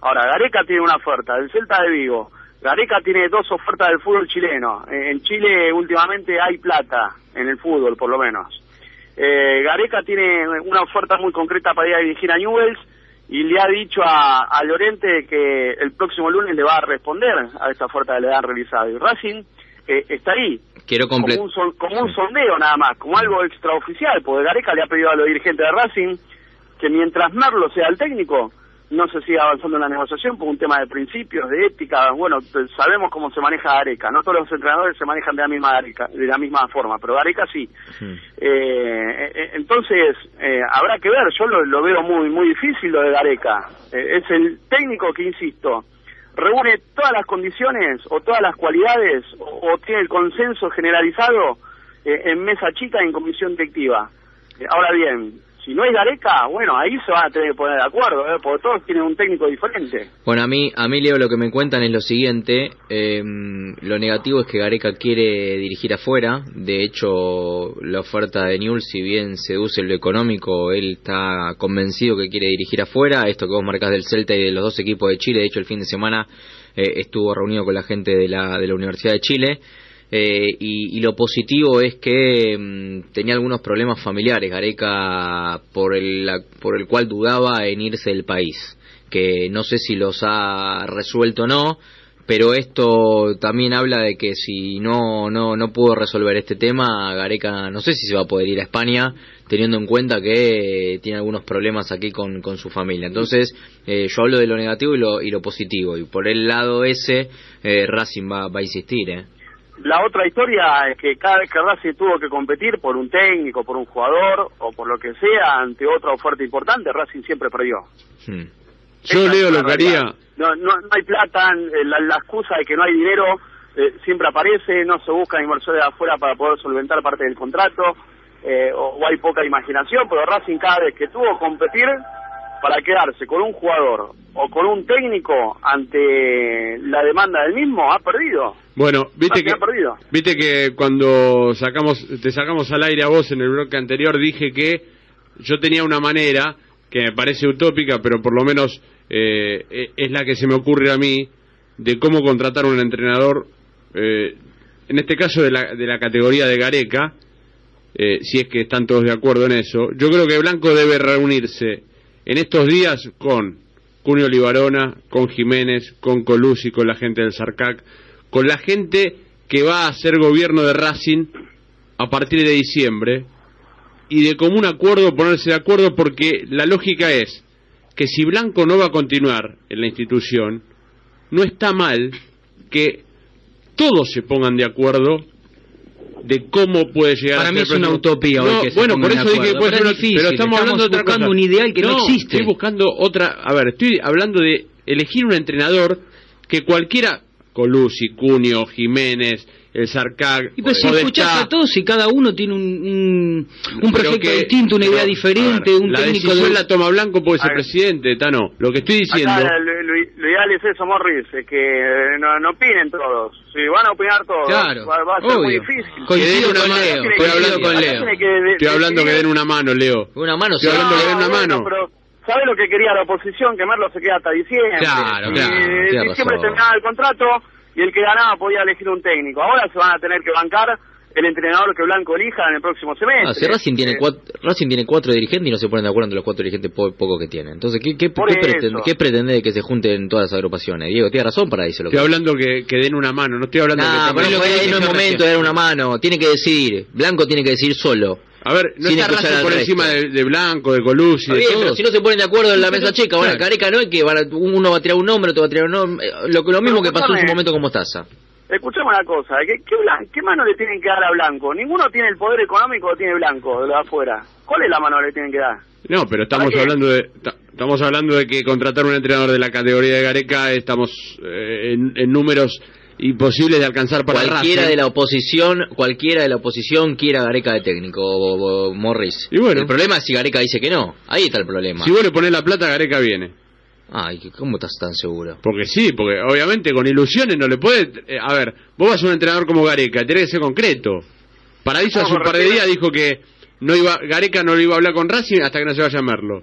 F: Ahora, Gareca tiene una oferta del Celta de Vigo. Gareca tiene dos ofertas del fútbol chileno. En en Chile últimamente hay plata, en el fútbol por lo menos. Eh, Gareca tiene una oferta muy concreta para ir a dirigir a Newells y le ha dicho a, a Llorente que el próximo lunes le va a responder a esta oferta que le han realizado. Y Racing eh, está ahí.
E: Quiero
F: como un, son- como un sondeo nada más, como algo extraoficial, porque Gareca le ha pedido a los dirigentes de Racing que mientras Merlo sea el técnico, no se siga avanzando en la negociación por un tema de principios, de ética. Bueno, pues, sabemos cómo se maneja Gareca. No todos los entrenadores se manejan de la misma Gareca, de la misma forma, pero Gareca sí. Eh, eh, entonces, eh, habrá que ver, yo lo, lo veo muy muy difícil lo de Gareca. Eh, es el técnico que, insisto, reúne todas las condiciones o todas las cualidades o, o tiene el consenso generalizado eh, en mesa chica y en comisión directiva. Eh, ahora bien, si no es Gareca, bueno, ahí se van a tener que poner de acuerdo, ¿eh? porque todos tienen un técnico diferente.
E: Bueno, a mí, a mí Leo, lo que me cuentan es lo siguiente. eh, lo negativo es que Gareca quiere dirigir afuera. De hecho, la oferta de Newell, si bien seduce lo económico, él está convencido que quiere dirigir afuera. Esto que vos marcás del Celta y de los dos equipos de Chile. De hecho, el fin de semana eh, estuvo reunido con la gente de la, de la Universidad de Chile. Eh, y, y lo positivo es que mm, tenía algunos problemas familiares Gareca por el, la- por el cual dudaba en irse del país que no sé si los ha resuelto o no pero esto también habla de que si no no no pudo resolver este tema Gareca no sé si se va a poder ir a España teniendo en cuenta que tiene algunos problemas aquí con, con su familia. Entonces eh, yo hablo de lo negativo y lo, y lo positivo. Y por el lado ese eh, Racing va, va a insistir eh
F: La otra historia es que cada vez que Racing tuvo que competir por un técnico, por un jugador o por lo que sea ante otra oferta importante, Racing siempre perdió.
C: Yo
F: Esa
C: leo lo que haría.
F: No, no, no hay plata, eh, la, la excusa de que no hay dinero eh, siempre aparece, no se buscan inversores de afuera para poder solventar parte del contrato, eh, o, o hay poca imaginación, pero Racing cada vez que tuvo que competir para quedarse con un jugador o con un técnico ante la demanda del mismo, ha perdido.
C: Bueno, viste que
F: perdido.
C: viste que cuando sacamos te sacamos al aire a vos en el bloque anterior dije que yo tenía una manera que me parece utópica, pero por lo menos eh, eh, es la que se me ocurre a mí de cómo contratar un entrenador, eh, en este caso de la, de la categoría de Gareca, eh, si es que están todos de acuerdo en eso. Yo creo que Blanco debe reunirse en estos días con Cunio Libarona, con Jiménez, con Colusi, con la gente del Sarcac, con la gente que va a hacer gobierno de Racing a partir de diciembre y de común acuerdo ponerse de acuerdo porque la lógica es que si Blanco no va a continuar en la institución, no está mal que todos se pongan de acuerdo de cómo puede llegar
M: Para
C: a
M: mí
C: ser
M: es una utopía hoy
C: No,
M: que se
C: bueno, por eso dije que puede
M: pero
C: ser una-
M: difícil,
C: pero estamos,
M: estamos
C: hablando de otra
M: buscando
C: cosa.
M: un ideal que no existe.
C: Estoy buscando otra, a ver, estoy hablando de elegir un entrenador que cualquiera Colusi, Cunio, Jiménez, el Sarcag,
M: Y pero si
C: Podestá,
M: escuchás a todos y cada uno tiene un, un, un proyecto
C: que-
M: distinto, una idea
C: pero,
M: diferente,
C: ver,
M: un
C: la
M: técnico
C: decisión
M: de...
C: la toma Blanco puede ser presidente, Tano. Lo que estoy diciendo,
F: Acá lo, lo- lo ideal es eso, Morris, es que eh, no, no opinen todos. Si van a opinar todos,
M: Claro,
F: va, va a ser muy
M: obvio.
F: difícil.
M: Coincido
C: una
M: con
C: mano,
M: Leo,
C: estoy hablando-
M: con Leo.
F: De-
C: estoy hablando que den una mano, Leo.
E: una mano
C: Estoy hablando que den una
F: bueno,
C: mano.
F: pero ¿sabe lo que quería la oposición? Que Merlo se queda hasta diciembre.
M: Claro,
F: Y
M: claro,
F: diciembre terminaba el contrato y el que ganaba podía elegir un técnico. Ahora se van a tener que bancar el entrenador que Blanco elija en el próximo semestre.
E: Ah, si Racing tiene,
F: Eh,
E: cuatro, Racing tiene cuatro dirigentes y no se ponen de acuerdo entre los cuatro dirigentes po- poco que tiene. Entonces, ¿qué, qué, pretende, qué pretende de que se junten todas las agrupaciones? Diego, tiene razón para eso. Lo
C: Estoy
E: que...
C: hablando que, que den una mano, no estoy hablando
E: Nah,
C: que
E: pero
C: tengan-
E: no,
M: que
E: es momento de dar una mano. Tiene que decidir. Blanco tiene que decidir solo.
C: A ver, no
E: Sin
C: está Racing
E: al
C: por
E: resto.
C: encima de, de Blanco, de Colusi,
E: Está
C: de
E: pero
C: todos.
E: si no se ponen de acuerdo en la mesa chica, bueno,
C: Claro.
E: Careca no es que uno va a tirar un nombre, otro va a tirar un nombre. eh, Lo, lo mismo que pasó en su momento con Mostaza.
F: Escuchemos una cosa, ¿qué, qué, mano le tienen que dar a Blanco? Ninguno tiene el poder económico que tiene Blanco, de los de afuera. ¿Cuál es la mano que le tienen que dar?
C: No, pero estamos hablando de ta- estamos hablando de que contratar un entrenador de la categoría de Gareca estamos eh, en, en números imposibles de alcanzar para
E: Cualquiera
C: Racing.
E: de la oposición, cualquiera de la oposición quiera a Gareca de técnico, o, o Morris.
C: Y bueno.
E: El problema es si Gareca dice que no. Ahí está el problema.
C: Si vos le pones la plata, Gareca viene.
E: Ay, ¿cómo estás tan seguro?
C: Porque sí, porque obviamente con ilusiones no le puede... eh, a ver, vos vas a un entrenador como Gareca, tenés que ser concreto. Paradiso hace un par de días dijo que no iba Gareca no le iba a hablar con Racing hasta que no se vaya a Merlo.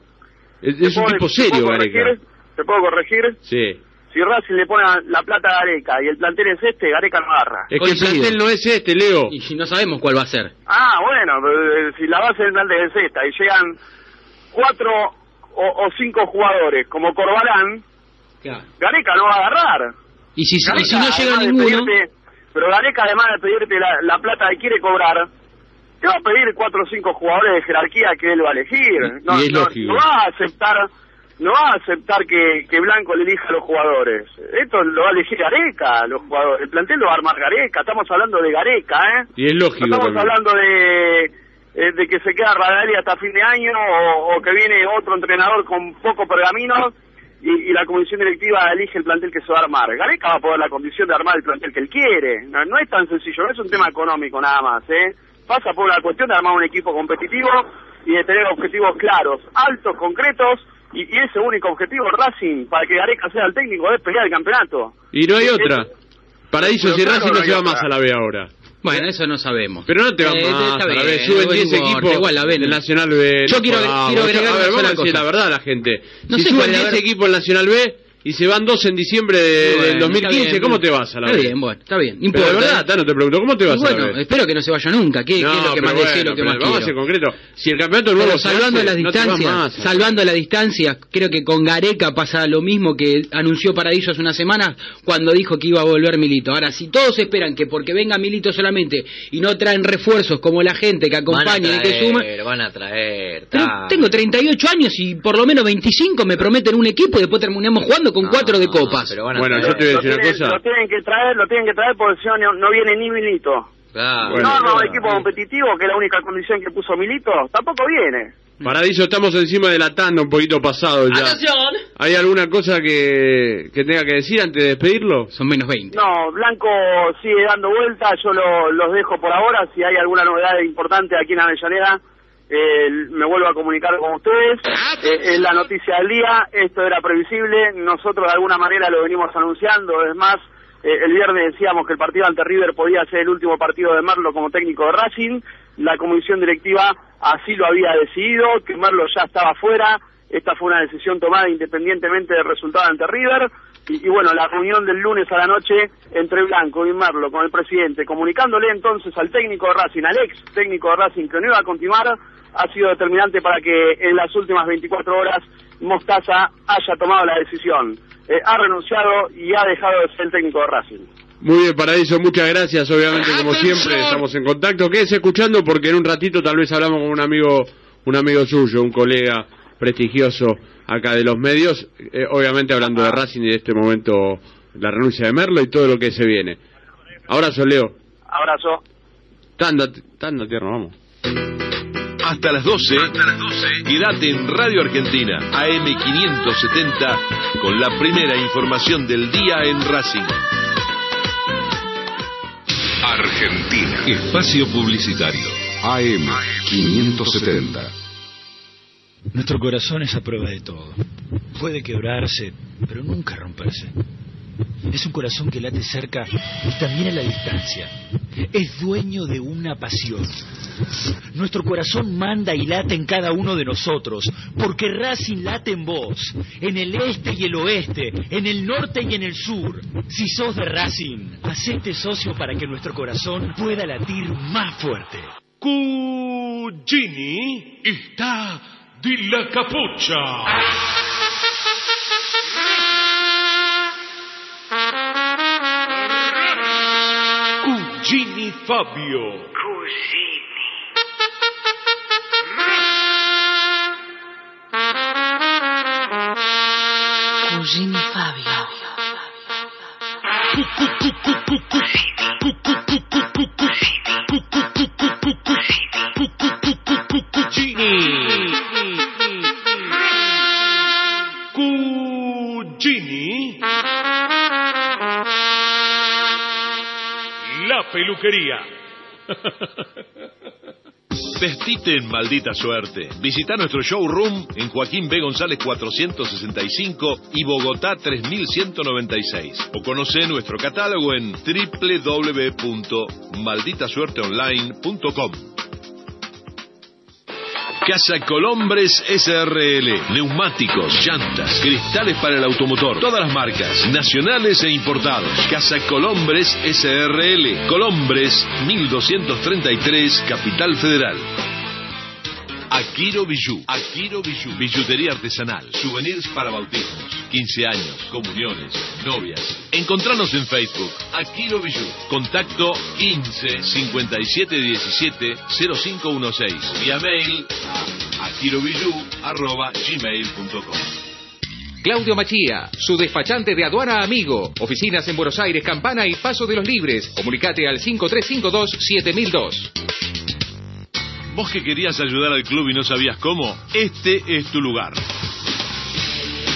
C: Es,
F: ¿Te
C: es un tipo serio, Gareca.
F: corregir? ¿Te puedo corregir?
C: Sí.
F: Si Racing le pone la plata a Gareca y el plantel es este, Gareca no agarra.
C: Es que el plantel no es este, Leo.
M: Y si no sabemos cuál va a ser.
F: Ah, bueno, pero, eh, si la base del plantel es esta y llegan cuatro o, o cinco jugadores como Corbalán, Gareca no va a agarrar.
M: Y si, y
F: Gareca,
M: si no llega ninguno,
F: pedirte- pero Gareca, además de pedirte la, la plata que quiere cobrar, te va a pedir cuatro o cinco jugadores de jerarquía que él va a elegir. No,
C: y es
F: no-
C: lógico.
F: no va a aceptar no va a aceptar que, que Blanco le elija a los jugadores. Esto lo va a elegir Gareca, los jugadores. El plantel lo va a armar Gareca. Estamos hablando de Gareca, ¿eh?
C: Y es lógico
F: No estamos
C: también.
F: hablando de, eh, de que se queda Radaglia hasta fin de año o, o que viene otro entrenador con poco pergamino y, y la comisión directiva elige el plantel que se va a armar. Gareca va a poner la condición de armar el plantel que él quiere. No, no es tan sencillo, no es un tema económico nada más. ¿eh? Pasa por la cuestión de armar un equipo competitivo y de tener objetivos claros, altos, concretos. Y, y ese único objetivo, Racing, para que Gareca sea el técnico, es pelear el campeonato.
C: Y no hay
F: Es-
C: otra. Paraíso,
F: Pero
C: si Racing
F: no
C: no se va
F: otra.
C: más a la B ahora.
M: bueno, eso no sabemos.
C: Pero no te va
M: Eh,
C: más a la B. Suben
M: no
C: 10
M: importa,
C: equipos
M: igual la B.
C: del Nacional B.
M: Yo
C: no
M: quiero- quiero agregar
C: a
M: una
C: ver, vamos
M: sola
C: a decir
M: cosa.
C: la verdad a la gente.
M: No
C: si
M: sé
C: suben
M: cuál es, a
C: 10
M: ver.
C: equipos del Nacional B y se van dos en diciembre de-
M: Bueno,
C: del 2015,
M: está bien,
C: ¿cómo te vas a la
M: Está bien, bueno, está bien.
C: Pero
M: Importa,
C: de verdad. Tano, te pregunto, ¿cómo te vas
M: bueno,
C: a la B?
M: espero que no se vaya nunca. ¿Qué, qué
C: No,
M: es lo que más deseo
C: bueno,
M: lo que más
C: vamos a
M: quiero?
C: ser concreto. Si el campeonato nuevo
M: Pero
C: se
M: salvando
C: hace,
M: las
C: no
M: distancias,
C: más.
M: salvando las distancias, creo que con Gareca pasa lo mismo que anunció Paradiso hace unas semanas cuando dijo que iba a volver Milito. Ahora, si todos esperan que porque venga Milito solamente y no traen refuerzos como la gente que acompaña y que suma,
E: van a traer.
M: pero tengo 38 años y por lo menos 25 me prometen un equipo y después terminamos jugando con cuatro de copas.
C: Bueno, yo te voy a decir una
F: tienen,
C: cosa.
F: lo tienen que traer, lo tienen que traer porque si no, no, no viene ni Milito.
E: Claro.
F: no arma un equipo competitivo, que es la única condición que puso Milito, tampoco viene.
C: Paradiso, estamos encima de la tanda, un poquito pasado ya. ¿Hay alguna cosa que, que tenga que decir antes de despedirlo?
M: Son menos 20.
F: No, Blanco sigue dando vueltas, yo lo- los dejo por ahora, si hay alguna novedad importante aquí en Avellaneda, eh, me vuelvo a comunicar con ustedes. Eh, es la noticia del día, esto era previsible, nosotros de alguna manera lo venimos anunciando, es más, eh, el viernes decíamos que el partido ante River podía ser el último partido de Merlo como técnico de Racing, la comisión directiva así lo había decidido, que Merlo ya estaba fuera, esta fue una decisión tomada independientemente del resultado ante River, y, y bueno, la reunión del lunes a la noche entre Blanco y Merlo con el presidente, comunicándole entonces al técnico de Racing, al ex técnico de Racing que no iba a continuar, ha sido determinante para que en las últimas 24 horas Mostaza haya tomado la decisión. Eh, ha renunciado y ha dejado de ser el técnico de Racing.
C: Muy bien, Paradiso, muchas gracias. Obviamente, como siempre, estamos en contacto. Quédese escuchando porque en un ratito tal vez hablamos con un amigo, un amigo suyo, un colega prestigioso acá de los medios. Eh, obviamente hablando de Racing y de este momento, la renuncia de Merlo y todo lo que se viene. Abrazo, Leo.
F: Abrazo.
C: Tanda, tanda tierno, vamos.
A: Hasta las 12, quédate en Radio Argentina, AM570, con la primera información del día en Racing. Argentina. Espacio Publicitario. AM570.
H: Nuestro corazón es a prueba de todo. Puede quebrarse, pero nunca romperse. Es un corazón que late cerca y también a la distancia. Es dueño de una pasión. Nuestro corazón manda y late en cada uno de nosotros, porque Racing late en vos, en el este y el oeste, en el norte y en el sur. Si sos de Racing, hacete socio para que nuestro corazón pueda latir más fuerte.
N: Cugini está de la capucha. Cugini Fabio.
G: Cugini Fabio.
N: Cugini. peluquería.
A: Vestite en maldita suerte. Visita nuestro showroom en Joaquín B. González 465 y Bogotá 3196. O conoce nuestro catálogo en www.malditasuerteonline.com.
G: Casa Colombres SRL. Neumáticos, llantas, cristales para el automotor. Todas las marcas, nacionales e importados. Casa Colombres SRL. Colombres 1233, Capital Federal. Akiro Bijou. Akiro Bijou. Billutería artesanal. Souvenirs para bautismos, 15 años, comuniones, novias. Encontranos en Facebook. Akiro Bijou. Contacto 15 57 17 0516. Vía mail a akirobijou.gmail.com
O: Claudio Machía, su despachante de aduana amigo. Oficinas en Buenos Aires, Campana y Paso de los Libres. Comunicate al 5352-7002.
G: Vos que querías ayudar al club y no sabías cómo, este es tu lugar.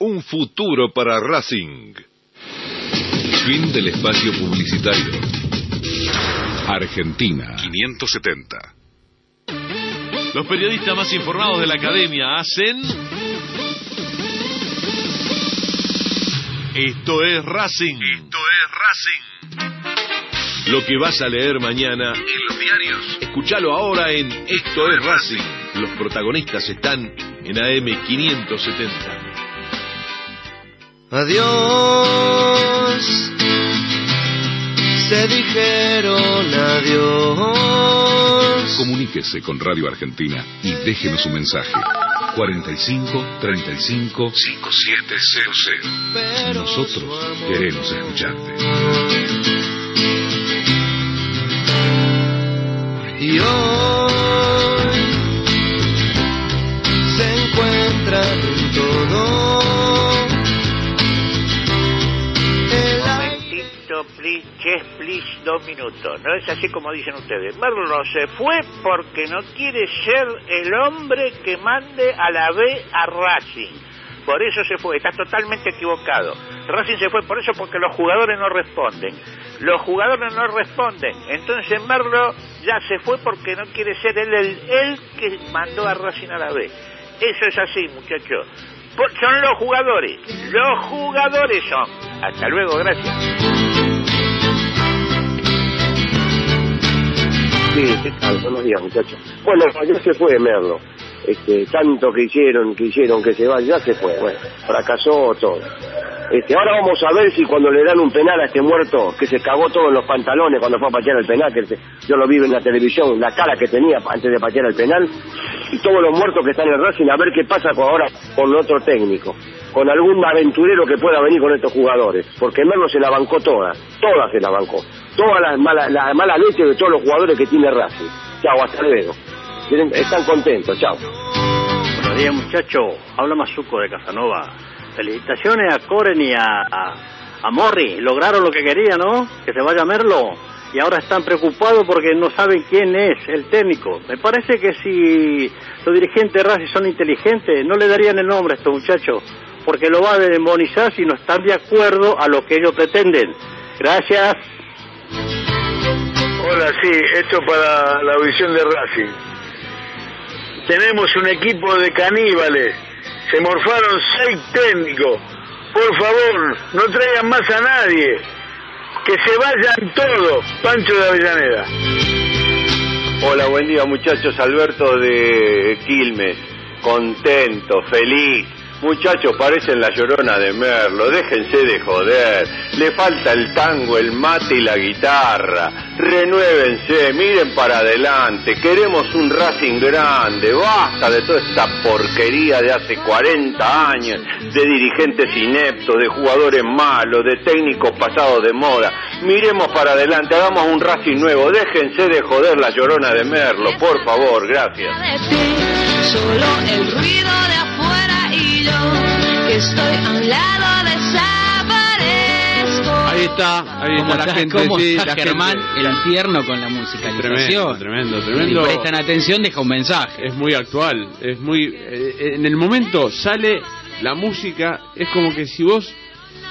A: un futuro para Racing. Fin del espacio publicitario. Argentina 570.
G: Los periodistas más informados de la academia hacen. Esto es Racing.
P: Esto es Racing.
G: Lo que vas a leer mañana
P: En los diarios.
G: Escuchalo ahora en Esto es Racing. Los protagonistas están en AM 570.
I: Adiós, se dijeron adiós.
A: Comuníquese con Radio Argentina y déjenos un mensaje. 45 35 5700. Nosotros queremos escucharte.
I: Y hoy se encuentran todo.
Q: Please, yes, please, dos minutos. No es así como dicen ustedes. Merlo se fue porque no quiere ser el hombre que mande a la B a Racing. Por eso se fue, estás totalmente equivocado. Racing se fue por eso porque los jugadores no responden. Los jugadores no responden. Entonces Merlo ya se fue porque no quiere ser él el, que mandó a Racing a la B. Eso es así, muchachos. Son los jugadores. Los jugadores son. Hasta luego, gracias.
R: Sí, ¿qué tal? Buenos días, muchachos. Bueno, ya se fue Merlo. Este, tanto que hicieron, que hicieron que se vaya, ya se fue. Bueno, fracasó todo. Este, ahora vamos a ver si cuando le dan un penal a este muerto, que se cagó todo en los pantalones cuando fue a patear el penal, que yo lo vi en la televisión, la cara que tenía antes de patear el penal, y todos los muertos que están en Racing, a ver qué pasa ahora con otro técnico, con algún aventurero que pueda venir con estos jugadores, porque Merlo se la bancó toda, toda se la bancó, toda la mala, la mala leche de todos los jugadores que tiene Racing. Chao, hasta luego. Están contentos, chao.
S: Buenos días, muchachos. Habla Mazuco de Casanova. Felicitaciones a Coren y a, a, a Morri. Lograron lo que querían, ¿no? Que se vaya Merlo. Y ahora están preocupados porque no saben quién es el técnico. Me parece que si los dirigentes de Racing son inteligentes, no le darían el nombre a estos muchachos. Porque lo va a demonizar si no están de acuerdo a lo que ellos pretenden. Gracias.
B: Hola, sí, esto para la audición de Racing. Tenemos un equipo de caníbales. Se morfaron seis técnicos. Por favor, no traigan más a nadie. Que se vayan todos. Pancho de Avellaneda.
T: Hola, buen día muchachos. Alberto de Quilmes. Contento, feliz. Muchachos, parecen la llorona de Merlo. Déjense de joder. Le falta el tango, el mate y la guitarra. Renuévense, miren para adelante. Queremos un Racing grande. Basta de toda esta porquería de hace 40 años. De dirigentes ineptos, de jugadores malos, de técnicos pasados de moda. Miremos para adelante, hagamos un Racing nuevo. Déjense de joder la llorona de Merlo, por favor. Gracias.
U: Estoy a un lado desaparezco.
V: Ahí
C: está? Ahí
M: ¿Cómo
C: está la gente,
M: cómo
C: sí,
M: está
C: la
M: Germán?
C: gente.
M: El tierno con la musicalización.
C: Tremendo, tremendo, tremendo.
M: Si prestan atención, deja un mensaje.
C: Es muy actual, es muy... eh, en el momento sale la música, es como que si vos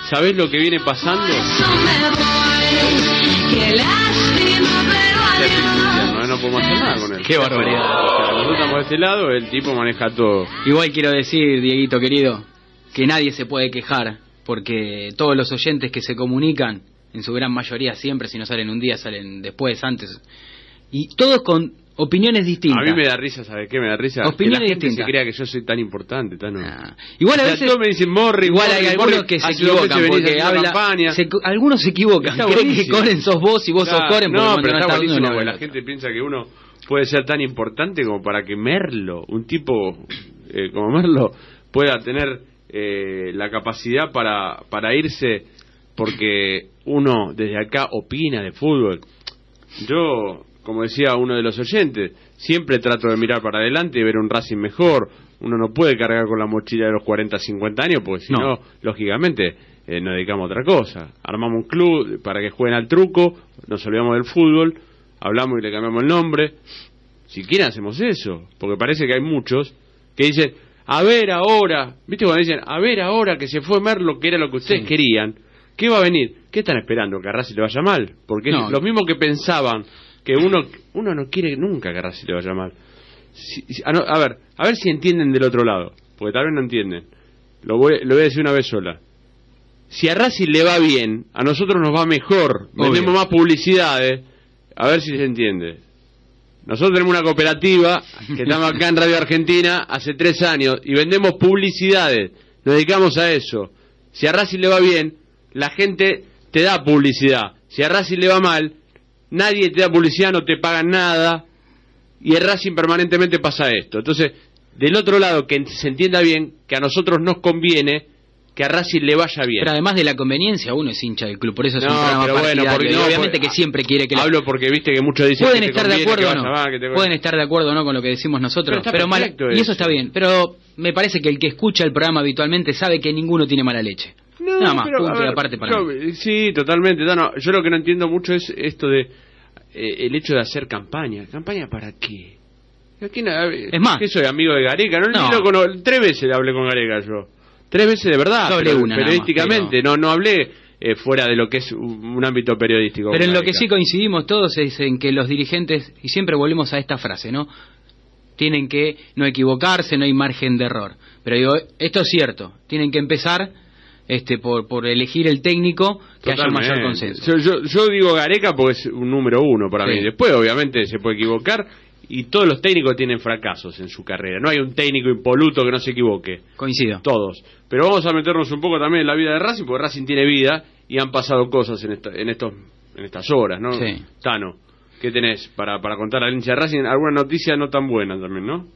C: sabés lo que viene pasando...
U: Pero adiós.
C: No, no podemos hacer nada con él.
M: Qué barbaridad.
C: O sea, nosotros estamos de este lado, el tipo maneja todo.
M: Igual quiero decir, Dieguito querido, que nadie se puede quejar, porque todos los oyentes que se comunican, en su gran mayoría siempre, si no salen un día, salen después, antes, y todos con opiniones distintas.
C: A mí me da risa, ¿sabes qué? Me da risa
M: Opiniones
C: que la gente
M: distintas.
C: se crea que yo soy tan importante, tan...
M: Igual a
C: O sea,
M: veces
C: todos me dicen Morri,
M: igual
C: Morri,
M: hay
C: Morri,
M: algunos que se equivocan porque habla, se- algunos se equivocan, creen que. Coren sos vos y vos sos
C: Claro,
M: Coren porque
C: No, pero
M: no
C: está
M: uno,
C: buenísimo,
M: no
C: porque
M: habla
C: la
M: otro.
C: gente piensa que uno puede ser tan importante como para que Merlo, un tipo eh, como Merlo, pueda tener eh, la capacidad para, para irse porque uno desde acá opina de fútbol. Yo, como decía uno de los oyentes, siempre trato de mirar para adelante y ver un Racing mejor. Uno no puede cargar con la mochila de los 40, 50 años, porque si
M: No.
C: no, lógicamente, eh, nos dedicamos a otra cosa. Armamos un club para que jueguen al truco, nos olvidamos del fútbol, hablamos y le cambiamos el nombre. Si quieren hacemos eso, porque parece que hay muchos que dicen, a ver ahora, ¿viste cuando dicen, a ver ahora que se fue Merlo, que era lo que ustedes querían? ¿Qué va a venir? ¿Qué están esperando? ¿Que a Racing le vaya mal? Porque
M: No.
C: es lo mismo que pensaban que uno uno no quiere nunca que a Racing le vaya mal. Si- si- a, no- a ver, a ver si entienden del otro lado, porque tal vez no entienden. Lo voy, lo voy a decir una vez sola. Si a Racing le va bien, a nosotros nos va mejor, vendemos más publicidades, a ver si se entiende. Nosotros tenemos una cooperativa que estamos acá en Radio Argentina hace tres años y vendemos publicidades, nos dedicamos a eso. Si a Racing le va bien, la gente te da publicidad. Si a Racing le va mal, nadie te da publicidad, no te pagan nada y en Racing permanentemente pasa esto. Entonces, del otro lado, que se entienda bien que a nosotros nos conviene que a Racing le vaya bien.
M: Pero además de la conveniencia, uno es hincha del club, por eso es
C: No,
M: un programa
C: pero bueno, porque no,
M: obviamente
C: porque-
M: que siempre quiere que la-
C: Hablo porque viste que muchos dicen
M: pueden
C: que te
M: estar de acuerdo o
C: que
M: no
C: que te-
M: pueden estar de acuerdo o no con lo que decimos nosotros
C: Pero está
M: mal- y eso está bien pero me parece que el que escucha el programa habitualmente sabe que ninguno tiene mala leche
C: No,
M: nada más
C: pero, ver,
M: aparte para
C: yo-
M: mí.
C: Sí, totalmente. No, no, yo lo que no entiendo mucho es esto de eh, el hecho de hacer campaña. ¿Campaña para qué? ¿A quién- a-
M: Es más.
C: ¿Qué soy amigo de Gareca? No,
M: No.
C: cono- tres veces hablé con Gareca yo. Tres veces de verdad. Pero-
M: una más,
C: periodísticamente. No, no hablé eh, fuera de lo que es un, ámbito periodístico.
M: pero en lo que sí coincidimos todos es en que los dirigentes y siempre volvemos a esta frase no tienen que no equivocarse no hay margen de error pero digo esto es cierto tienen que empezar este por por elegir el técnico que haya
C: Totalmente.
M: mayor consenso
C: Yo, yo, yo digo Gareca porque es un número uno para
M: Sí.
C: mí. Después, obviamente, se puede equivocar y todos los técnicos tienen fracasos en su carrera. No hay un técnico impoluto que no se equivoque.
M: coincido
C: Todos. Pero vamos a meternos un poco también en la vida de Racing, porque Racing tiene vida y han pasado cosas en, esta- en, estos, en estas horas, ¿no?
M: Sí.
C: Tano, ¿qué tenés para, para contar al hincha de Racing? Alguna noticia no tan buena también, ¿no?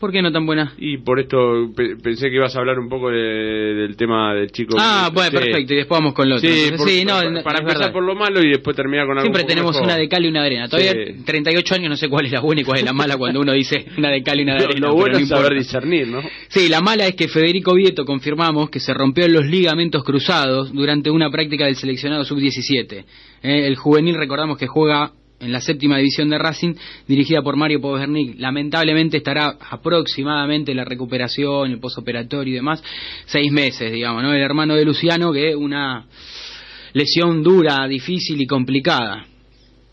M: ¿Por qué no tan buena?
C: Y por esto pe- pensé que ibas a hablar un poco de- del tema del chico.
M: Ah, bueno,
C: Sí.
M: perfecto, y después vamos con lo otro.
C: Sí, por-
M: sí, no,
C: para, para empezar
M: verdad.
C: por lo malo y después terminar con algo
M: Siempre tenemos
C: mejor.
M: una de cal y una de arena. Todavía
C: Sí.
M: 38 años no sé cuál es la buena y cuál es la mala cuando uno dice una de cal y una de arena.
C: lo bueno
M: no
C: es saber discernir, ¿no?
M: Sí, la mala es que Federico Vieto confirmamos que se rompió los ligamentos cruzados durante una práctica del seleccionado sub-17. Eh, el juvenil recordamos que juega en la séptima división de Racing, dirigida por Mario Povernic. Lamentablemente estará aproximadamente la recuperación, el posoperatorio y demás, seis meses, digamos, ¿no? El hermano de Luciano, que una lesión dura, difícil y complicada.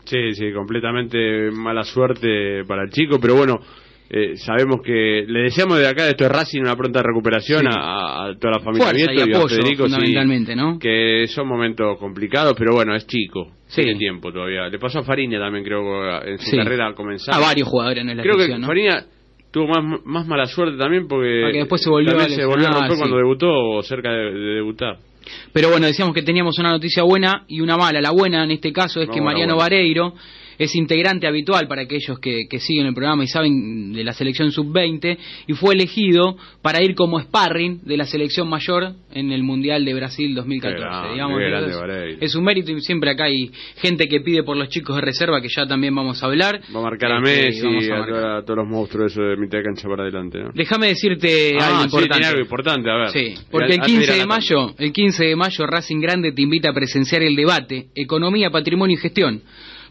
C: Sí, sí, completamente mala suerte para el chico, pero bueno, eh, sabemos que le deseamos de acá de esto de Racing una pronta recuperación
M: Sí.
C: a, a toda la familia
M: Fuerza
C: Vieto
M: y
C: y, a Federico, sí,
M: fundamentalmente, ¿no?
C: que son momentos complicados, pero bueno, es chico,
M: Sí.
C: tiene tiempo todavía. Le pasó a Fariña también, creo, en su carrera al comenzar.
M: A varios jugadores en la
C: Creo
M: selección,
C: que
M: ¿no?
C: Fariña tuvo más, más mala suerte también porque,
M: Porque después se volvió a
C: se volvió a romper
M: sí.
C: cuando debutó o cerca de, de debutar.
M: Pero bueno, decíamos que teníamos una noticia buena y una mala. La buena en este caso es que Mariano
C: buena.
M: Vareiro es integrante habitual para aquellos que, que siguen el programa y saben de la selección sub-20 y fue elegido para ir como sparring de la selección mayor en el Mundial de Brasil 2014.
C: Qué grande,
M: digamos, es- un mérito y siempre acá hay gente que pide por los chicos de reserva que ya también vamos a hablar.
C: Va a marcar a
M: Este,
C: Messi,
M: a
C: a,
M: marcar.
C: toda- a todos los monstruos eso de mitad de cancha para adelante, ¿no?
M: Déjame decirte
C: Ah,
M: algo
C: sí,
M: importante.
C: tiene algo importante, a ver.
M: Sí, porque el
C: Antes ir
M: 15
C: a la
M: de mayo, el 15 de mayo Racing Grande te invita a presenciar el debate Economía, Patrimonio y Gestión.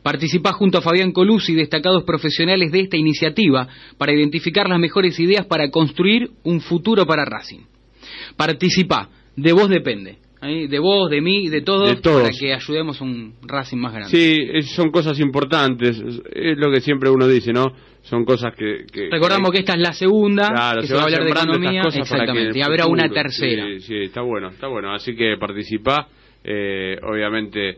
M: Participá junto a Fabián Colusi, destacados profesionales de esta iniciativa, para identificar las mejores ideas para construir un futuro para Racing. Participá, de vos depende. ¿eh? De vos, de mí, de todos,
C: De todos.
M: para que ayudemos a un Racing más grande.
C: Sí, son cosas importantes, es, lo que siempre uno dice, ¿no? Son cosas que... que-
M: Recordamos que esta es la segunda,
C: Claro,
M: que
C: se
M: va a hablar de economía, exactamente, y habrá una tercera.
C: Sí, sí, está bueno, está bueno. Así que participá. eh, obviamente,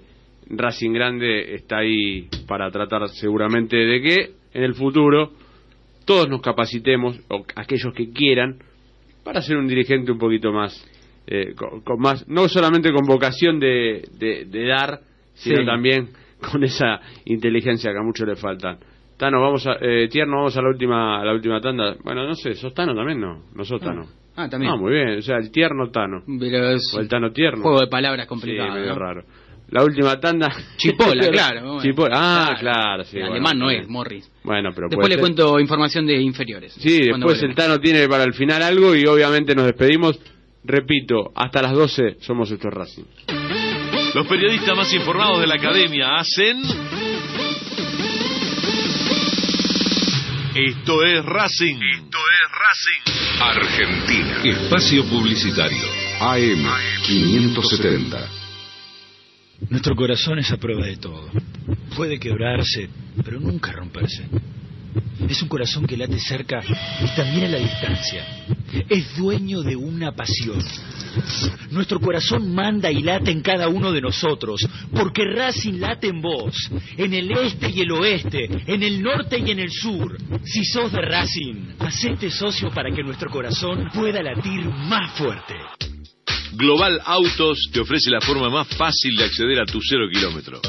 C: Racing Grande está ahí para tratar seguramente de que en el futuro todos nos capacitemos, o aquellos que quieran, para ser un dirigente un poquito más, eh, con, con más, no solamente con vocación de, de, de dar, sino
M: Sí.
C: también con esa inteligencia que a muchos le faltan. Tano, vamos a, eh, Tierno, vamos a la última, a la última tanda. Bueno, no sé, ¿sos Tano también? No, no sos Tano.
M: Ah, también.
C: Ah, muy bien, o sea, el Tierno Tano.
M: Pero es
C: O el Tano Tierno.
M: juego de palabras complicado.
C: Sí, medio
M: ¿no?
C: raro. La última tanda.
M: Chipola, claro. bueno.
C: Chipola, ah,
M: Claro.
C: claro, sí. Bueno,
M: alemán no es. Morris.
C: Bueno, pero
M: Después le
C: ser.
M: cuento información de inferiores.
C: Sí, después el. Tano tiene para el final algo y obviamente nos despedimos. Repito, hasta las 12 somos estos Racing.
G: Los periodistas más informados de la academia hacen. Esto es Racing. Esto es Racing.
A: Argentina. Espacio Publicitario. AM 570.
H: Nuestro corazón es a prueba de todo. Puede quebrarse, pero nunca romperse. Es un corazón que late cerca y también a la distancia. Es dueño de una pasión. Nuestro corazón manda y late en cada uno de nosotros, porque Racing late en vos, en el este y el oeste, en el norte y en el sur. Si sos de Racing, hacete socio para que nuestro corazón pueda latir más fuerte.
G: Global Autos te ofrece la forma más fácil de acceder a tu cero kilómetro.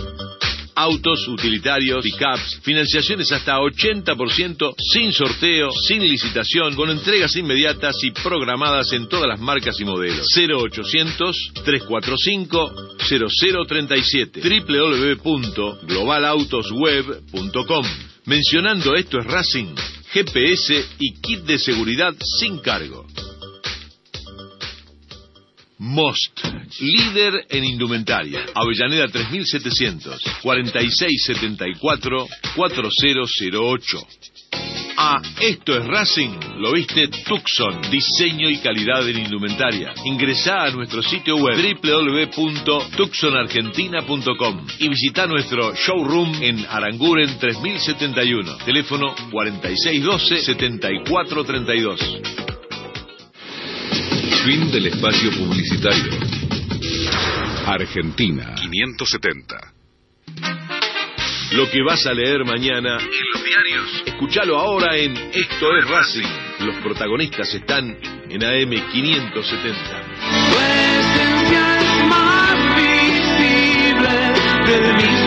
G: Autos, utilitarios, pickups, financiaciones hasta 80%, sin sorteo, sin licitación, con entregas inmediatas y programadas en todas las marcas y modelos. 0800-345-0037 www.globalautosweb.com Mencionando esto es Racing, GPS y kit de seguridad sin cargo. Most, líder en indumentaria. Avellaneda 3700, 4674, 4008. Ah, esto es Racing, lo viste Tucson, diseño y calidad en indumentaria. Ingresá a nuestro sitio web www.tucsonargentina.com y visita nuestro showroom en Aranguren 3071, teléfono 4612-7432.
A: Fin del espacio publicitario. Argentina 570.
G: Lo que vas a leer mañana
P: En los diarios.
G: Escuchalo ahora en Esto es Racing. Los protagonistas están en AM 570.
I: del mismo dolor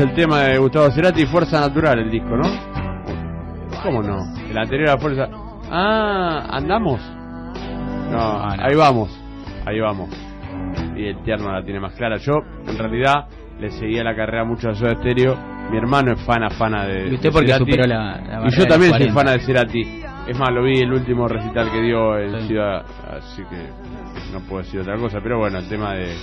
C: el tema de Gustavo Cerati, Fuerza Natural, el disco, ¿no? ¿Cómo no? El anterior a Fuerza... Ah, ¿andamos? No, ahí vamos, ahí vamos. Y el tierno la tiene más clara. Yo, en realidad, le seguía la carrera mucho a Soda Stereo. Mi hermano es fana, fana de
D: Y usted
C: de
D: porque
C: Cerati.
D: superó la-
C: Y yo también soy
D: 40.
C: fana de Cerati. Es más, lo vi el último recital que dio en Ciudad, así que no puedo decir otra cosa. Pero bueno, el tema de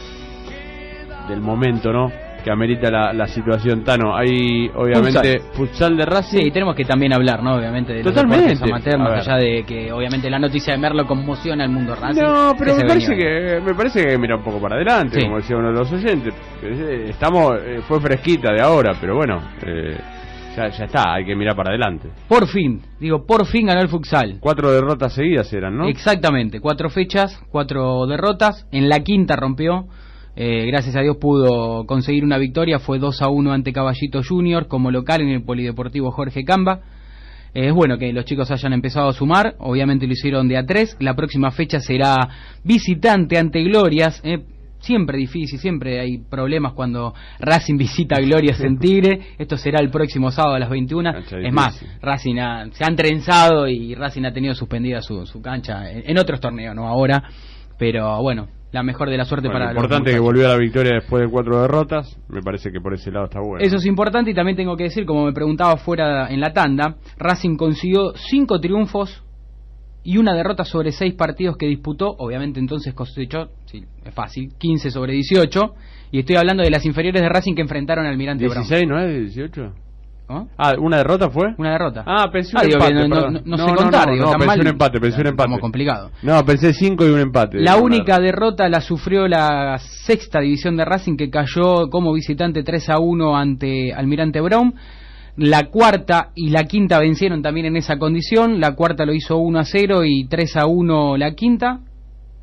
C: del momento, ¿no? Que amerita la, la situación. Tano, hay obviamente futsal, de Racing.
D: Sí, tenemos que también hablar, ¿no? Obviamente, de los
C: Totalmente.
D: amateur,
C: A
D: más allá de que obviamente la noticia de Merlo conmociona al mundo Racing.
C: No, pero me parece
D: venía.
C: que me parece que mira un poco para adelante,
D: Sí.
C: como decía uno de los oyentes. Eh, Estamos eh, fue fresquita de ahora, pero bueno, eh, ya, ya está, hay que mirar para adelante.
D: Por fin, digo, por fin ganó el futsal.
C: Cuatro derrotas seguidas eran, ¿no?
D: Exactamente, cuatro fechas, cuatro derrotas. En la quinta rompió
M: eh, gracias a Dios pudo conseguir una victoria, fue 2 a 1 ante Caballito Junior como local en el Polideportivo Jorge Camba. Eh, es bueno que los chicos hayan empezado a sumar, obviamente lo hicieron de a 3, la próxima fecha será visitante ante Glorias, eh, siempre difícil, siempre hay problemas cuando Racing visita Glorias en Tigre, esto será el próximo sábado a las 21, es más, Racing ha- se han trenzado y Racing ha tenido suspendida su, su cancha en, en otros torneos, no ahora, pero bueno, la mejor de la suerte
C: Bueno,
M: para los
C: importante que
M: muchachos.
C: volvió a la victoria después de cuatro derrotas. Me parece que por ese lado está bueno.
M: Eso es importante y también tengo que decir, como me preguntaba fuera en la tanda, Racing consiguió cinco triunfos y una derrota sobre seis partidos que disputó, obviamente entonces cosechó, sí, es fácil, 15 sobre 18, y estoy hablando de las inferiores de Racing que enfrentaron al Almirante Brown.
C: 16, ¿no es? 18.
M: ¿Oh?
C: Ah, ¿una derrota fue?
M: Una derrota.
C: Ah, pensé un
M: Ah, digo
C: empate.
M: que no- no- no- no sé contar, digo,
C: no,
M: tan
C: pensé
M: mal.
C: un empate, pensé un empate.
M: Como complicado.
C: No, pensé 5 y un empate.
M: La única derrota la sufrió la sexta división de Racing que cayó como visitante 3 a 1 ante Almirante Brown. La cuarta y la quinta vencieron también en esa condición. La cuarta lo hizo 1 a 0 y 3 a 1 la quinta.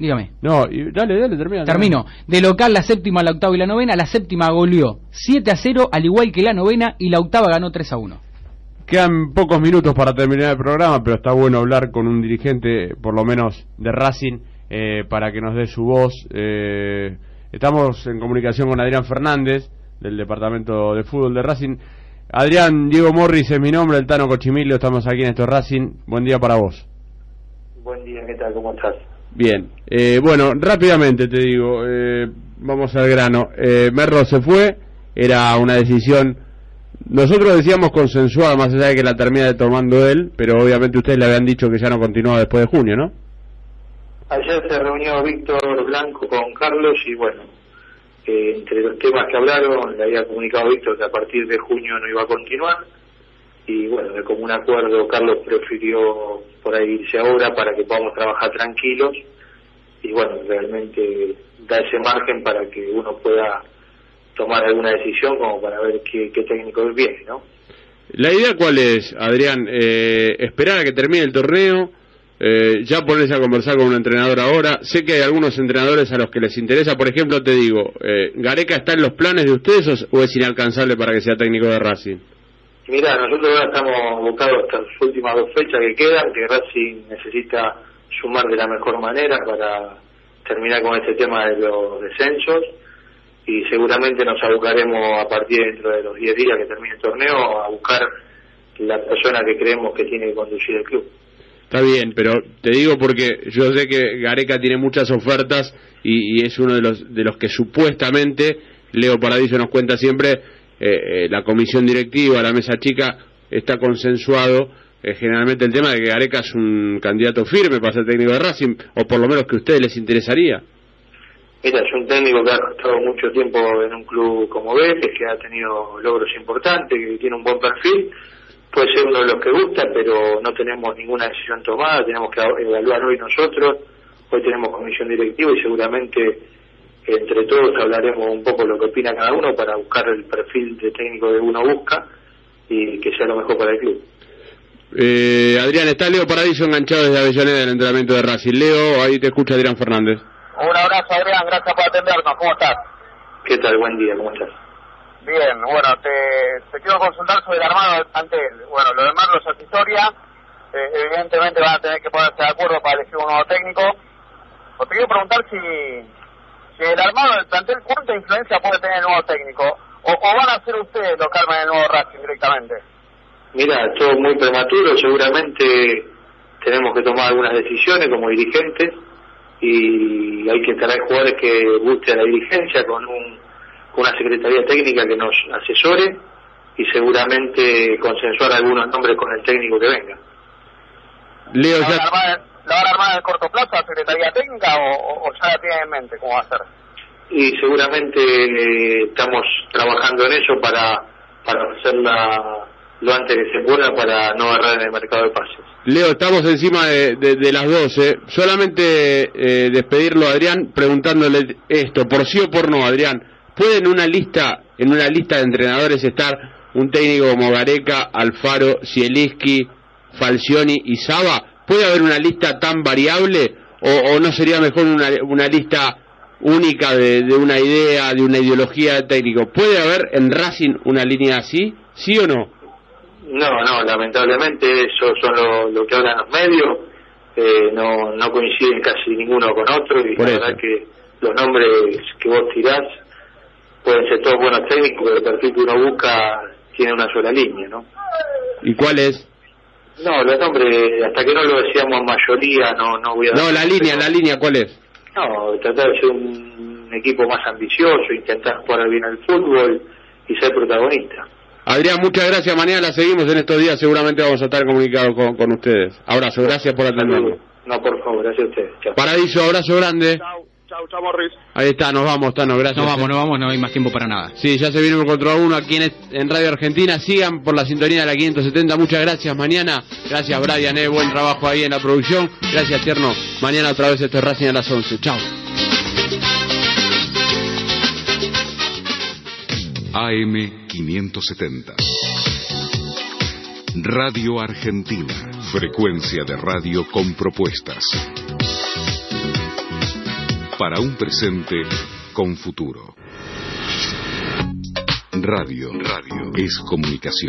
M: Dígame.
C: No, y dale, dale, termina.
M: Termino. De local la séptima, la octava y la novena. La séptima goleó 7 a 0 al igual que la novena y la octava ganó 3 a 1.
C: Quedan pocos minutos para terminar el programa, pero está bueno hablar con un dirigente, por lo menos de Racing, eh, para que nos dé su voz. Eh, estamos en comunicación con Adrián Fernández, del Departamento de Fútbol de Racing. Adrián, Diego Morris es mi nombre, el Tano Cochimilio, estamos aquí en esto Racing. Buen día para vos.
L: Buen día, ¿qué tal? ¿Cómo estás?
C: Bien, eh, bueno, rápidamente te digo, eh, vamos al grano. Eh, Merlo se fue, era una decisión, nosotros decíamos consensuada, más allá de que la termina tomando él, pero obviamente ustedes le habían dicho que ya no continuaba después de junio, ¿no?
L: Ayer se reunió Víctor Blanco con Carlos y bueno, eh, entre los temas que hablaron le había comunicado Víctor que a partir de junio no iba a continuar y bueno, de común acuerdo Carlos prefirió por ahí irse ahora para que podamos trabajar tranquilos y bueno, realmente da ese margen para que uno pueda tomar alguna decisión como para ver qué, qué técnico viene, ¿no?
C: La idea cuál es, Adrián, eh, esperar a que termine el torneo, eh, ya ponerse a conversar con un entrenador ahora. Sé que hay algunos entrenadores a los que les interesa, por ejemplo, te digo, eh, ¿Gareca está en los planes de ustedes o, o es inalcanzable para que sea técnico de Racing?
L: Mira, nosotros ahora estamos abocados a estas últimas dos fechas que quedan, que Racing necesita sumar de la mejor manera para terminar con este tema de los descensos y seguramente nos abocaremos a partir de dentro de los 10 días que termine el torneo a buscar la persona que creemos que tiene que conducir el club.
C: Está bien, pero te digo porque yo sé que Gareca tiene muchas ofertas y, y es uno de los de los que supuestamente Leo Paradiso nos cuenta siempre eh, eh, la comisión directiva, la mesa chica está consensuado eh, generalmente el tema de que Gareca es un candidato firme para ser técnico de Racing o por lo menos que a ustedes les interesaría.
L: Mira, es un técnico que ha estado mucho tiempo en un club como Vélez, que ha tenido logros importantes, que tiene un buen perfil. Puede ser uno de los que gusta, pero no tenemos ninguna decisión tomada, tenemos que evaluar hoy nosotros. Hoy tenemos comisión directiva y seguramente entre todos hablaremos un poco lo que opina cada uno para buscar el perfil de técnico que uno busca y que sea lo mejor para el club.
C: Eh, Adrián, está Leo Paradiso enganchado desde Avellaneda del entrenamiento de Racing. Leo, ahí te escucha Adrián Fernández.
F: Un abrazo, Adrián, gracias por atendernos. ¿Cómo estás?
L: ¿Qué tal? Buen día, ¿cómo estás?
F: Bien, bueno, te, te quiero consultar sobre el armado ante él. Bueno, lo de Marlos es historia. Eh, evidentemente van a tener que ponerse de acuerdo para elegir un nuevo técnico. O te quiero preguntar si, el armado del plantel, ¿cuánta influencia puede tener el nuevo técnico? O, o van a ser ustedes los que armen el nuevo Racing directamente.
L: Mira, todo muy prematuro, seguramente tenemos que tomar algunas decisiones como dirigentes y hay que traer jugadores que guste a la dirigencia con, un, con una secretaría técnica que nos asesore y seguramente consensuar algunos nombres con el técnico que venga.
C: Leo,
F: ¿La van, a armar, ¿La van a armar en el corto plazo la secretaría técnica o, o- ya la tienen en mente cómo va a ser?
L: Y seguramente eh, estamos trabajando en eso para, para hacerla lo antes que se pueda para no errar en el mercado de pases.
C: Leo, estamos encima de, de- de las 12. Solamente eh, despedirlo, Adrián, preguntándole esto, por sí o por no, Adrián. ¿Puede en una lista, en una lista de entrenadores estar un técnico como Gareca, Alfaro, Zielinski, Falcioni y Saba? ¿Puede haber una lista tan variable o, o no sería mejor una, una lista única de, de una idea, de una ideología de técnico. ¿Puede haber en Racing una línea así? ¿Sí o no?
L: No, no, lamentablemente eso son lo, lo que hablan los medios, eh, no, no coinciden casi ninguno con otro y
C: Por
L: la
C: eso.
L: verdad que los nombres que vos tirás pueden ser todos buenos técnicos, pero el perfil que uno busca tiene una sola línea, ¿no?
C: ¿Y cuál es?
L: No, los nombres, hasta que no lo decíamos mayoría, no, no voy a...
C: No, la línea, la línea, ¿cuál es?
L: No, tratar de ser un equipo más ambicioso, intentar jugar bien al fútbol y ser protagonista.
C: Adrián, muchas gracias. Mañana la seguimos en estos días. Seguramente vamos a estar comunicados con, con ustedes. Abrazo, gracias por atendernos.
L: No, por favor, gracias a ustedes. Chao.
C: Paradiso, abrazo grande.
F: Chao, chao, Morris.
C: Ahí está, nos vamos, Tano, gracias.
M: No vamos,
C: eh.
M: no vamos, no hay más tiempo para nada.
C: Sí, ya se viene un contra uno aquí en, en Radio Argentina. Sigan por la sintonía de la 570. Muchas gracias. Mañana, gracias Brian, eh, buen trabajo ahí en la producción. Gracias, Tierno. Mañana otra vez este Racing a las 11. Chao.
W: AM 570. Radio Argentina. Frecuencia de radio con propuestas. Para un presente con futuro. Radio. Es comunicación.